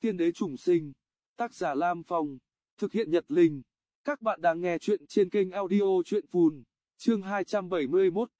Tiên đế trùng sinh. Tác giả Lam Phong. Thực hiện Nhật Linh. Các bạn đang nghe chuyện trên kênh audio chuyện phùn. Chương 271.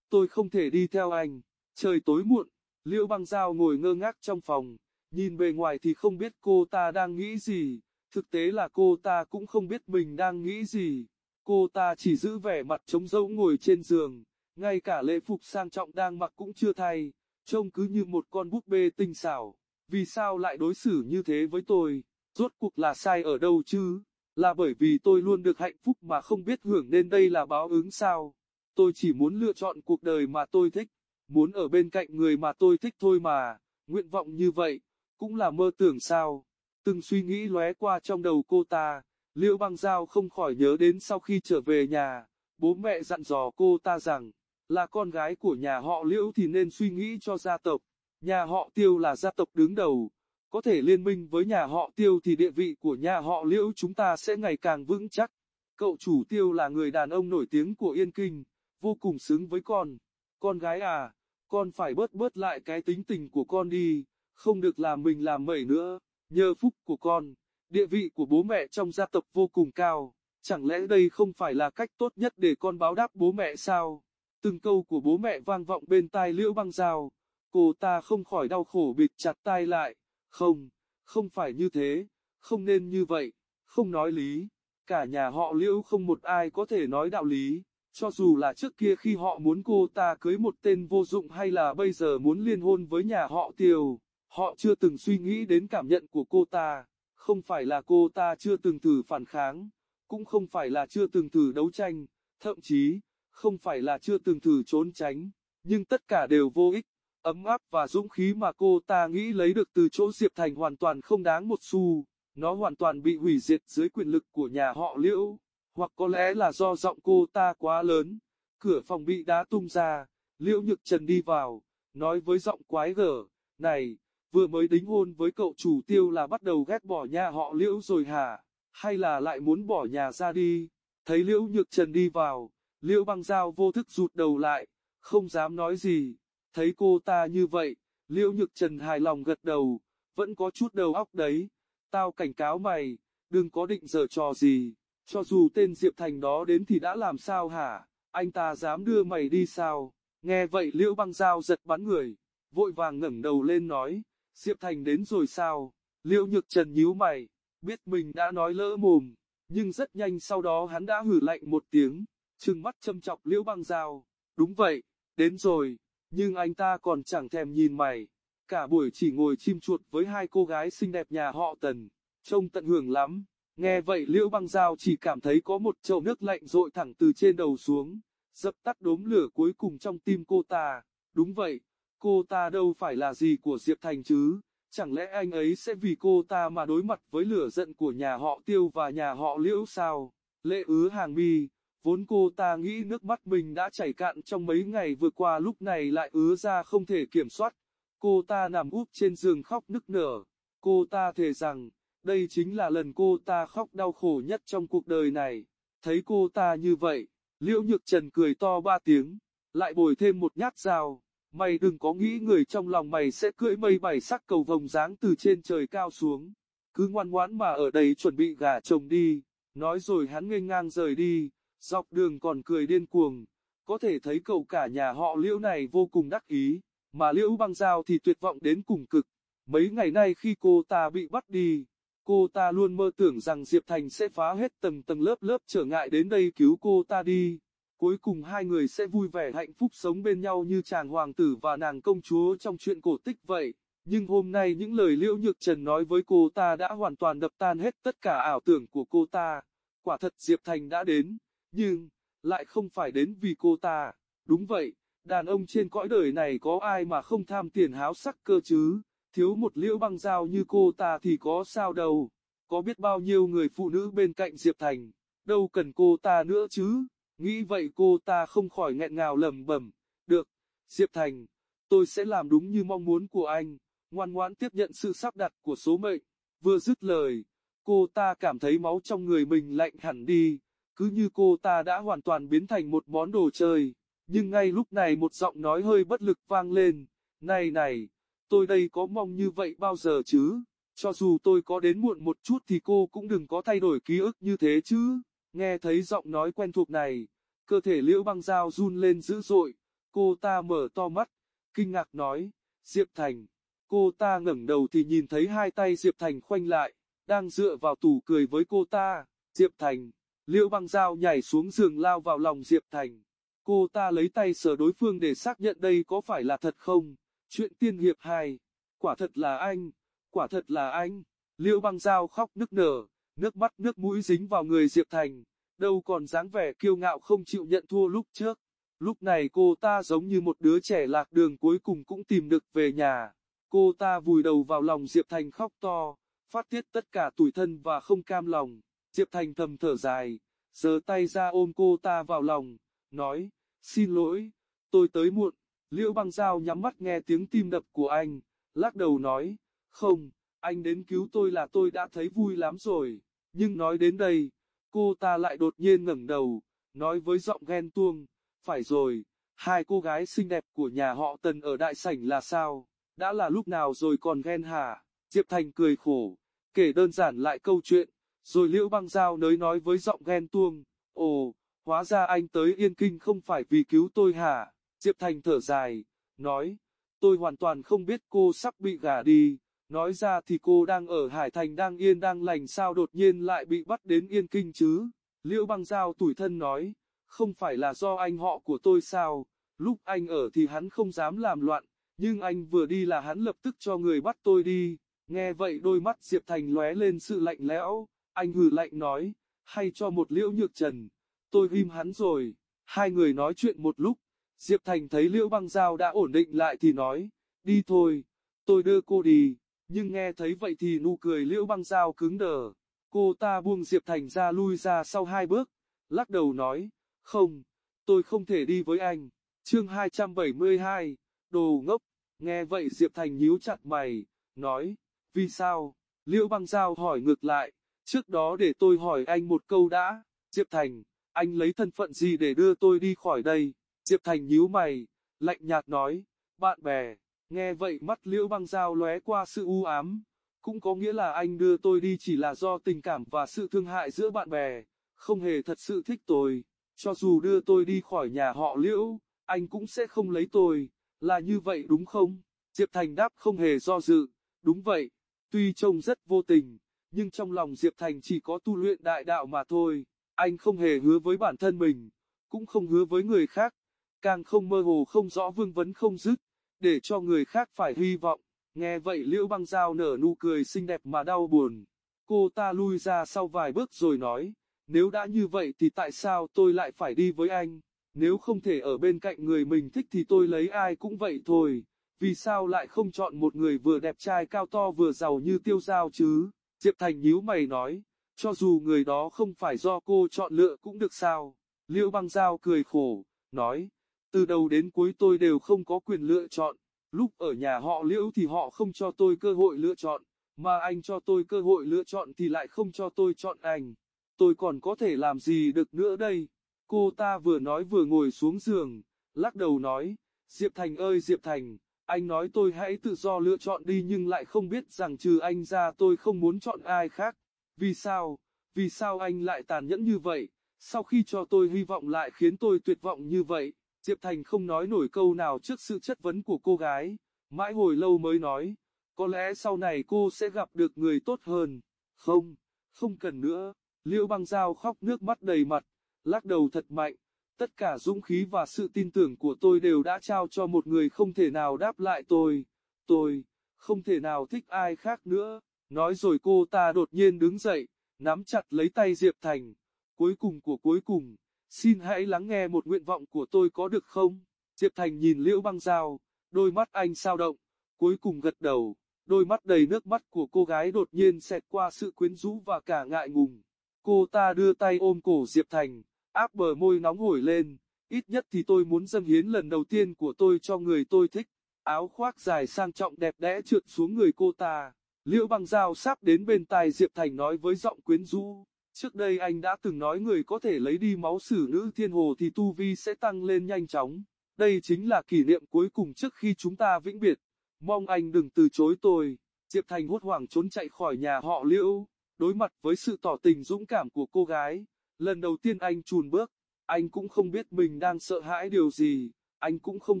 Tôi không thể đi theo anh. Trời tối muộn. Liễu băng giao ngồi ngơ ngác trong phòng. Nhìn bề ngoài thì không biết cô ta đang nghĩ gì. Thực tế là cô ta cũng không biết mình đang nghĩ gì. Cô ta chỉ giữ vẻ mặt trống rỗng ngồi trên giường. Ngay cả lễ phục sang trọng đang mặc cũng chưa thay. Trông cứ như một con búp bê tinh xảo. Vì sao lại đối xử như thế với tôi? Rốt cuộc là sai ở đâu chứ? Là bởi vì tôi luôn được hạnh phúc mà không biết hưởng nên đây là báo ứng sao? Tôi chỉ muốn lựa chọn cuộc đời mà tôi thích, muốn ở bên cạnh người mà tôi thích thôi mà, nguyện vọng như vậy, cũng là mơ tưởng sao? Từng suy nghĩ lóe qua trong đầu cô ta, Liễu Băng Giao không khỏi nhớ đến sau khi trở về nhà, bố mẹ dặn dò cô ta rằng, là con gái của nhà họ Liễu thì nên suy nghĩ cho gia tộc, nhà họ Tiêu là gia tộc đứng đầu, có thể liên minh với nhà họ Tiêu thì địa vị của nhà họ Liễu chúng ta sẽ ngày càng vững chắc. Cậu chủ Tiêu là người đàn ông nổi tiếng của Yên Kinh, vô cùng xứng với con. Con gái à, con phải bớt bớt lại cái tính tình của con đi, không được làm mình làm mẩy nữa. Nhờ phúc của con, địa vị của bố mẹ trong gia tộc vô cùng cao. Chẳng lẽ đây không phải là cách tốt nhất để con báo đáp bố mẹ sao? Từng câu của bố mẹ vang vọng bên tai liễu băng dao. Cô ta không khỏi đau khổ bịt chặt tai lại. Không, không phải như thế, không nên như vậy, không nói lý. Cả nhà họ liễu không một ai có thể nói đạo lý. Cho dù là trước kia khi họ muốn cô ta cưới một tên vô dụng hay là bây giờ muốn liên hôn với nhà họ tiều họ chưa từng suy nghĩ đến cảm nhận của cô ta. Không phải là cô ta chưa từng thử phản kháng, cũng không phải là chưa từng thử đấu tranh, thậm chí, không phải là chưa từng thử trốn tránh, nhưng tất cả đều vô ích. Ấm áp và dũng khí mà cô ta nghĩ lấy được từ chỗ Diệp Thành hoàn toàn không đáng một xu, nó hoàn toàn bị hủy diệt dưới quyền lực của nhà họ Liễu, hoặc có lẽ là do giọng cô ta quá lớn. Cửa phòng bị đá tung ra, Liễu Nhược Trần đi vào, nói với giọng quái gở, này, vừa mới đính hôn với cậu chủ tiêu là bắt đầu ghét bỏ nhà họ Liễu rồi hả, hay là lại muốn bỏ nhà ra đi, thấy Liễu Nhược Trần đi vào, Liễu băng dao vô thức rụt đầu lại, không dám nói gì. Thấy cô ta như vậy, Liễu Nhược Trần hài lòng gật đầu, vẫn có chút đầu óc đấy. Tao cảnh cáo mày, đừng có định giờ trò gì, cho dù tên Diệp Thành đó đến thì đã làm sao hả, anh ta dám đưa mày đi sao? Nghe vậy Liễu băng giao giật bắn người, vội vàng ngẩng đầu lên nói, Diệp Thành đến rồi sao? Liễu Nhược Trần nhíu mày, biết mình đã nói lỡ mồm, nhưng rất nhanh sau đó hắn đã hử lạnh một tiếng, trừng mắt châm chọc Liễu băng giao. Đúng vậy, đến rồi, nhưng anh ta còn chẳng thèm nhìn mày. Cả buổi chỉ ngồi chim chuột với hai cô gái xinh đẹp nhà họ Tần, trông tận hưởng lắm. Nghe vậy Liễu băng giao chỉ cảm thấy có một chậu nước lạnh rội thẳng từ trên đầu xuống, dập tắt đốm lửa cuối cùng trong tim cô ta. Đúng vậy, cô ta đâu phải là gì của Diệp Thành chứ, chẳng lẽ anh ấy sẽ vì cô ta mà đối mặt với lửa giận của nhà họ Tiêu và nhà họ Liễu sao? Lệ ứ hàng mi, Vốn cô ta nghĩ nước mắt mình đã chảy cạn trong mấy ngày vừa qua lúc này lại ứa ra không thể kiểm soát. Cô ta nằm úp trên giường khóc nức nở. Cô ta thề rằng, đây chính là lần cô ta khóc đau khổ nhất trong cuộc đời này. Thấy cô ta như vậy, Liễu Nhược Trần cười to ba tiếng, lại bồi thêm một nhát dao. Mày đừng có nghĩ người trong lòng mày sẽ cưỡi mây bảy sắc cầu vồng dáng từ trên trời cao xuống. Cứ ngoan ngoãn mà ở đây chuẩn bị gả chồng đi. Nói rồi hắn nghênh ngang rời đi. Dọc đường còn cười điên cuồng, có thể thấy cậu cả nhà họ liễu này vô cùng đắc ý, mà liễu băng giao thì tuyệt vọng đến cùng cực. Mấy ngày nay khi cô ta bị bắt đi, cô ta luôn mơ tưởng rằng Diệp Thành sẽ phá hết tầng tầng lớp lớp trở ngại đến đây cứu cô ta đi. Cuối cùng hai người sẽ vui vẻ hạnh phúc sống bên nhau như chàng hoàng tử và nàng công chúa trong chuyện cổ tích vậy. Nhưng hôm nay những lời Liễu Nhược Trần nói với cô ta đã hoàn toàn đập tan hết tất cả ảo tưởng của cô ta. Quả thật Diệp Thành đã đến nhưng, lại không phải đến vì cô ta. Đúng vậy, đàn ông trên cõi đời này có ai mà không tham tiền háo sắc cơ chứ, thiếu một liễu băng dao như cô ta thì có sao đâu, có biết bao nhiêu người phụ nữ bên cạnh Diệp Thành, đâu cần cô ta nữa chứ, nghĩ vậy cô ta không khỏi nghẹn ngào lầm bẩm, được, Diệp Thành, tôi sẽ làm đúng như mong muốn của anh, ngoan ngoãn tiếp nhận sự sắp đặt của số mệnh, vừa dứt lời, cô ta cảm thấy máu trong người mình lạnh hẳn đi cứ như cô ta đã hoàn toàn biến thành một món đồ chơi. Nhưng ngay lúc này một giọng nói hơi bất lực vang lên, này này, tôi đây có mong như vậy bao giờ chứ? cho dù tôi có đến muộn một chút thì cô cũng đừng có thay đổi ký ức như thế chứ. Nghe thấy giọng nói quen thuộc này, cơ thể liễu băng dao run lên dữ dội, cô ta mở to mắt, kinh ngạc nói, Diệp Thành. Cô ta ngẩng đầu thì nhìn thấy hai tay Diệp Thành khoanh lại, đang dựa vào tủ cười với cô ta, Diệp Thành. Liễu băng dao nhảy xuống giường lao vào lòng Diệp Thành. Cô ta lấy tay sờ đối phương để xác nhận đây có phải là thật không. Chuyện tiên hiệp 2. Quả thật là anh. Quả thật là anh. Liễu băng dao khóc nức nở, nước mắt nước mũi dính vào người Diệp Thành. Đâu còn dáng vẻ kiêu ngạo không chịu nhận thua lúc trước. Lúc này cô ta giống như một đứa trẻ lạc đường cuối cùng cũng tìm được về nhà. Cô ta vùi đầu vào lòng Diệp Thành khóc to, phát tiết tất cả tủi thân và không cam lòng. Diệp Thành thầm thở dài, giơ tay ra ôm cô ta vào lòng, nói, xin lỗi, tôi tới muộn. Liễu băng giao nhắm mắt nghe tiếng tim đập của anh, lắc đầu nói, không, anh đến cứu tôi là tôi đã thấy vui lắm rồi. Nhưng nói đến đây, cô ta lại đột nhiên ngẩng đầu, nói với giọng ghen tuông, phải rồi, hai cô gái xinh đẹp của nhà họ Tần ở đại sảnh là sao, đã là lúc nào rồi còn ghen hả? Diệp Thành cười khổ, kể đơn giản lại câu chuyện, rồi Liễu Băng Giao nới nói với giọng ghen tuông, ồ, hóa ra anh tới Yên Kinh không phải vì cứu tôi hả? Diệp Thành thở dài, nói, tôi hoàn toàn không biết cô sắp bị gả đi, nói ra thì cô đang ở Hải Thành đang yên đang lành sao đột nhiên lại bị bắt đến Yên Kinh chứ? Liễu Băng Giao tủi thân nói, không phải là do anh họ của tôi sao, lúc anh ở thì hắn không dám làm loạn, nhưng anh vừa đi là hắn lập tức cho người bắt tôi đi. Nghe vậy đôi mắt Diệp Thành lóe lên sự lạnh lẽo, anh hừ lạnh nói, hay cho một liễu nhược trần, tôi ghim hắn rồi, hai người nói chuyện một lúc, Diệp Thành thấy liễu băng dao đã ổn định lại thì nói, đi thôi, tôi đưa cô đi, nhưng nghe thấy vậy thì nụ cười liễu băng dao cứng đờ, cô ta buông Diệp Thành ra lui ra sau hai bước, lắc đầu nói, không, tôi không thể đi với anh, chương 272, đồ ngốc, nghe vậy Diệp Thành nhíu chặt mày, nói, vì sao, liễu băng dao hỏi ngược lại, Trước đó để tôi hỏi anh một câu đã, Diệp Thành, anh lấy thân phận gì để đưa tôi đi khỏi đây? Diệp Thành nhíu mày, lạnh nhạt nói, bạn bè, nghe vậy mắt liễu băng dao lóe qua sự u ám, cũng có nghĩa là anh đưa tôi đi chỉ là do tình cảm và sự thương hại giữa bạn bè, không hề thật sự thích tôi, cho dù đưa tôi đi khỏi nhà họ liễu, anh cũng sẽ không lấy tôi, là như vậy đúng không? Diệp Thành đáp không hề do dự, đúng vậy, tuy trông rất vô tình nhưng trong lòng Diệp Thành chỉ có tu luyện đại đạo mà thôi, anh không hề hứa với bản thân mình, cũng không hứa với người khác, càng không mơ hồ không rõ vương vấn không dứt, để cho người khác phải hy vọng. Nghe vậy Liễu Băng Giao nở nụ cười xinh đẹp mà đau buồn. Cô ta lui ra sau vài bước rồi nói, nếu đã như vậy thì tại sao tôi lại phải đi với anh? Nếu không thể ở bên cạnh người mình thích thì tôi lấy ai cũng vậy thôi. Vì sao lại không chọn một người vừa đẹp trai cao to vừa giàu như tiêu giao chứ? Diệp Thành nhíu mày nói, cho dù người đó không phải do cô chọn lựa cũng được sao. Liễu băng giao cười khổ, nói, từ đầu đến cuối tôi đều không có quyền lựa chọn, lúc ở nhà họ Liễu thì họ không cho tôi cơ hội lựa chọn, mà anh cho tôi cơ hội lựa chọn thì lại không cho tôi chọn anh. Tôi còn có thể làm gì được nữa đây? Cô ta vừa nói vừa ngồi xuống giường, lắc đầu nói, Diệp Thành ơi Diệp Thành, anh nói tôi hãy tự do lựa chọn đi nhưng lại không biết rằng trừ anh ra tôi không muốn chọn ai khác. Vì sao? Vì sao anh lại tàn nhẫn như vậy? Sau khi cho tôi hy vọng lại khiến tôi tuyệt vọng như vậy? Diệp Thành không nói nổi câu nào trước sự chất vấn của cô gái. Mãi hồi lâu mới nói, có lẽ sau này cô sẽ gặp được người tốt hơn. Không, không cần nữa. Liễu băng dao khóc nước mắt đầy mặt, lắc đầu thật mạnh. Tất cả dũng khí và sự tin tưởng của tôi đều đã trao cho một người không thể nào đáp lại tôi. Tôi, không thể nào thích ai khác nữa. Nói rồi cô ta đột nhiên đứng dậy, nắm chặt lấy tay Diệp Thành. Cuối cùng của cuối cùng, xin hãy lắng nghe một nguyện vọng của tôi có được không? Diệp Thành nhìn Liễu Băng Giao, đôi mắt anh sao động, cuối cùng gật đầu, đôi mắt đầy nước mắt của cô gái đột nhiên xẹt qua sự quyến rũ và cả ngại ngùng. Cô ta đưa tay ôm cổ Diệp Thành, áp bờ môi nóng hổi lên, ít nhất thì tôi muốn dâng hiến lần đầu tiên của tôi cho người tôi thích. Áo khoác dài sang trọng đẹp đẽ trượt xuống người cô ta. Liễu băng dao sáp đến bên tai Diệp Thành nói với giọng quyến rũ. Trước đây anh đã từng nói người có thể lấy đi máu sử nữ thiên hồ thì tu vi sẽ tăng lên nhanh chóng. Đây chính là kỷ niệm cuối cùng trước khi chúng ta vĩnh biệt. Mong anh đừng từ chối tôi. Diệp Thành hốt hoảng trốn chạy khỏi nhà họ Liễu, đối mặt với sự tỏ tình dũng cảm của cô gái, lần đầu tiên anh chùn bước, anh cũng không biết mình đang sợ hãi điều gì, anh cũng không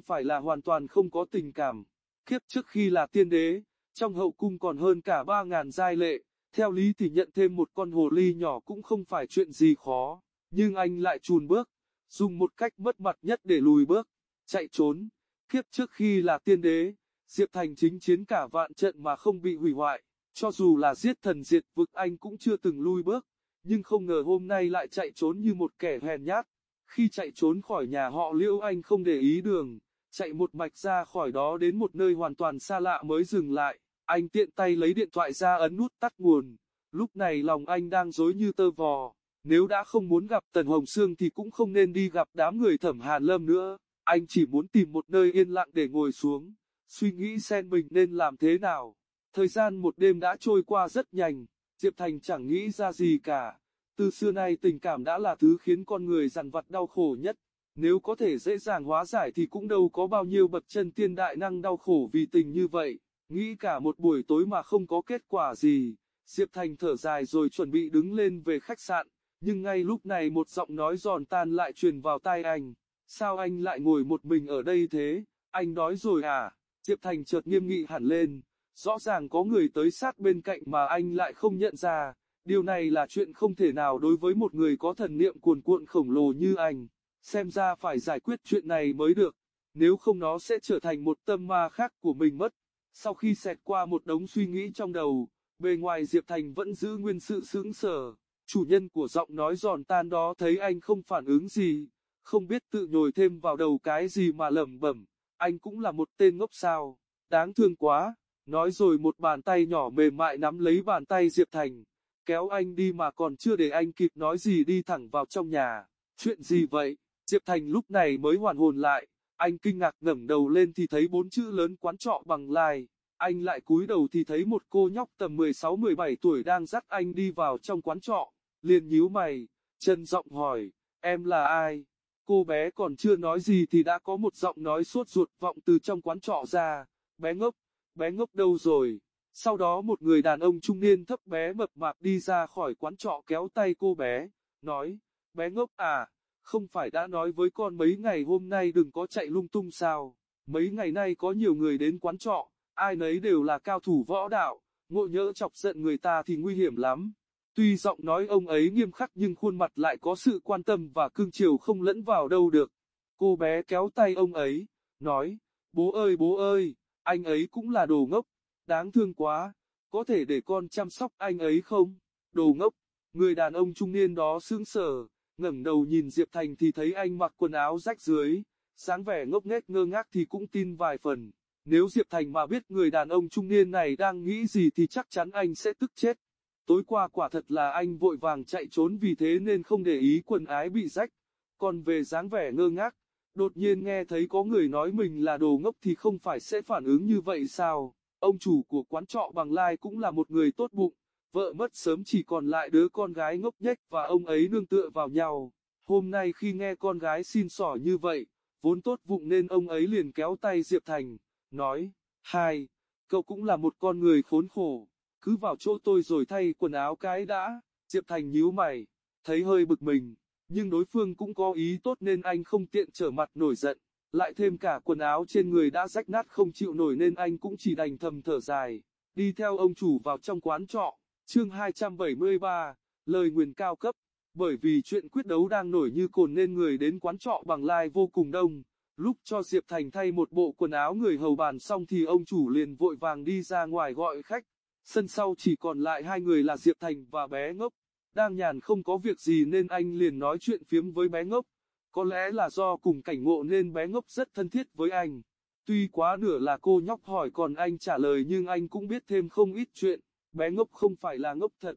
phải là hoàn toàn không có tình cảm. Kiếp trước khi là tiên đế, trong hậu cung còn hơn cả ba ngàn giai lệ, theo lý thì nhận thêm một con hồ ly nhỏ cũng không phải chuyện gì khó, nhưng anh lại chùn bước, dùng một cách mất mặt nhất để lùi bước, chạy trốn. Kiếp trước khi là tiên đế, Diệp Thành chính chiến cả vạn trận mà không bị hủy hoại, cho dù là giết thần diệt vực anh cũng chưa từng lui bước, nhưng không ngờ hôm nay lại chạy trốn như một kẻ hèn nhát. Khi chạy trốn khỏi nhà họ Liễu anh không để ý đường, chạy một mạch ra khỏi đó đến một nơi hoàn toàn xa lạ mới dừng lại. Anh tiện tay lấy điện thoại ra ấn nút tắt nguồn. Lúc này lòng anh đang dối như tơ vò. Nếu đã không muốn gặp Tần Hồng Sương thì cũng không nên đi gặp đám người thẩm Hàn Lâm nữa. Anh chỉ muốn tìm một nơi yên lặng để ngồi xuống, suy nghĩ xem mình nên làm thế nào. Thời gian một đêm đã trôi qua rất nhanh, Diệp Thành chẳng nghĩ ra gì cả. Từ xưa nay tình cảm đã là thứ khiến con người dằn vặt đau khổ nhất. Nếu có thể dễ dàng hóa giải thì cũng đâu có bao nhiêu bậc chân tiên đại năng đau khổ vì tình như vậy. Nghĩ cả một buổi tối mà không có kết quả gì, Diệp Thành thở dài rồi chuẩn bị đứng lên về khách sạn, nhưng ngay lúc này một giọng nói giòn tan lại truyền vào tai anh. Sao anh lại ngồi một mình ở đây thế, anh đói rồi à? Diệp Thành chợt nghiêm nghị hẳn lên, rõ ràng có người tới sát bên cạnh mà anh lại không nhận ra, điều này là chuyện không thể nào đối với một người có thần niệm cuồn cuộn khổng lồ như anh, xem ra phải giải quyết chuyện này mới được, nếu không nó sẽ trở thành một tâm ma khác của mình mất. Sau khi xẹt qua một đống suy nghĩ trong đầu, bề ngoài Diệp Thành vẫn giữ nguyên sự sững sờ, chủ nhân của giọng nói giòn tan đó thấy anh không phản ứng gì, không biết tự nhồi thêm vào đầu cái gì mà lẩm bẩm, anh cũng là một tên ngốc sao, đáng thương quá, nói rồi một bàn tay nhỏ mềm mại nắm lấy bàn tay Diệp Thành, kéo anh đi mà còn chưa để anh kịp nói gì đi thẳng vào trong nhà, chuyện gì vậy, Diệp Thành lúc này mới hoàn hồn lại, anh kinh ngạc ngẩng đầu lên thì thấy bốn chữ lớn quán trọ bằng lai. Anh lại cúi đầu thì thấy một cô nhóc tầm 16-17 tuổi đang dắt anh đi vào trong quán trọ, liền nhíu mày, chân giọng hỏi, em là ai? Cô bé còn chưa nói gì thì đã có một giọng nói suốt ruột vọng từ trong quán trọ ra, bé ngốc, bé ngốc đâu rồi? Sau đó một người đàn ông trung niên thấp bé mập mạp đi ra khỏi quán trọ kéo tay cô bé, nói, bé ngốc à, không phải đã nói với con mấy ngày hôm nay đừng có chạy lung tung sao? Mấy ngày nay có nhiều người đến quán trọ, ai nấy đều là cao thủ võ đạo, ngộ nhỡ chọc giận người ta thì nguy hiểm lắm. Tuy giọng nói ông ấy nghiêm khắc nhưng khuôn mặt lại có sự quan tâm và cương chiều không lẫn vào đâu được. Cô bé kéo tay ông ấy, nói, bố ơi bố ơi, anh ấy cũng là đồ ngốc, đáng thương quá, có thể để con chăm sóc anh ấy không? Đồ ngốc, người đàn ông trung niên đó sững sờ, ngẩng đầu nhìn Diệp Thành thì thấy anh mặc quần áo rách dưới, sáng vẻ ngốc nghếch ngơ ngác thì cũng tin vài phần. Nếu Diệp Thành mà biết người đàn ông trung niên này đang nghĩ gì thì chắc chắn anh sẽ tức chết. Tối qua quả thật là anh vội vàng chạy trốn vì thế nên không để ý quần ái bị rách. Còn về dáng vẻ ngơ ngác, đột nhiên nghe thấy có người nói mình là đồ ngốc thì không phải sẽ phản ứng như vậy sao? Ông chủ của quán trọ bằng lai cũng là một người tốt bụng, vợ mất sớm chỉ còn lại đứa con gái ngốc nhách và ông ấy nương tựa vào nhau. Hôm nay khi nghe con gái xin sỏ như vậy, vốn tốt bụng nên ông ấy liền kéo tay Diệp Thành, nói, hai, cậu cũng là một con người khốn khổ cứ vào chỗ tôi rồi thay quần áo cái đã, Diệp Thành nhíu mày, thấy hơi bực mình, nhưng đối phương cũng có ý tốt nên anh không tiện trở mặt nổi giận, lại thêm cả quần áo trên người đã rách nát không chịu nổi nên anh cũng chỉ đành thầm thở dài, đi theo ông chủ vào trong quán trọ, chương 273, lời nguyền cao cấp, bởi vì chuyện quyết đấu đang nổi như cồn nên người đến quán trọ bằng lai vô cùng đông. Lúc cho Diệp Thành thay một bộ quần áo người hầu bàn xong thì ông chủ liền vội vàng đi ra ngoài gọi khách. Sân sau chỉ còn lại hai người là Diệp Thành và bé ngốc. Đang nhàn không có việc gì nên anh liền nói chuyện phiếm với bé ngốc. Có lẽ là do cùng cảnh ngộ nên bé ngốc rất thân thiết với anh. Tuy quá nửa là cô nhóc hỏi còn anh trả lời nhưng anh cũng biết thêm không ít chuyện. Bé ngốc không phải là ngốc thật.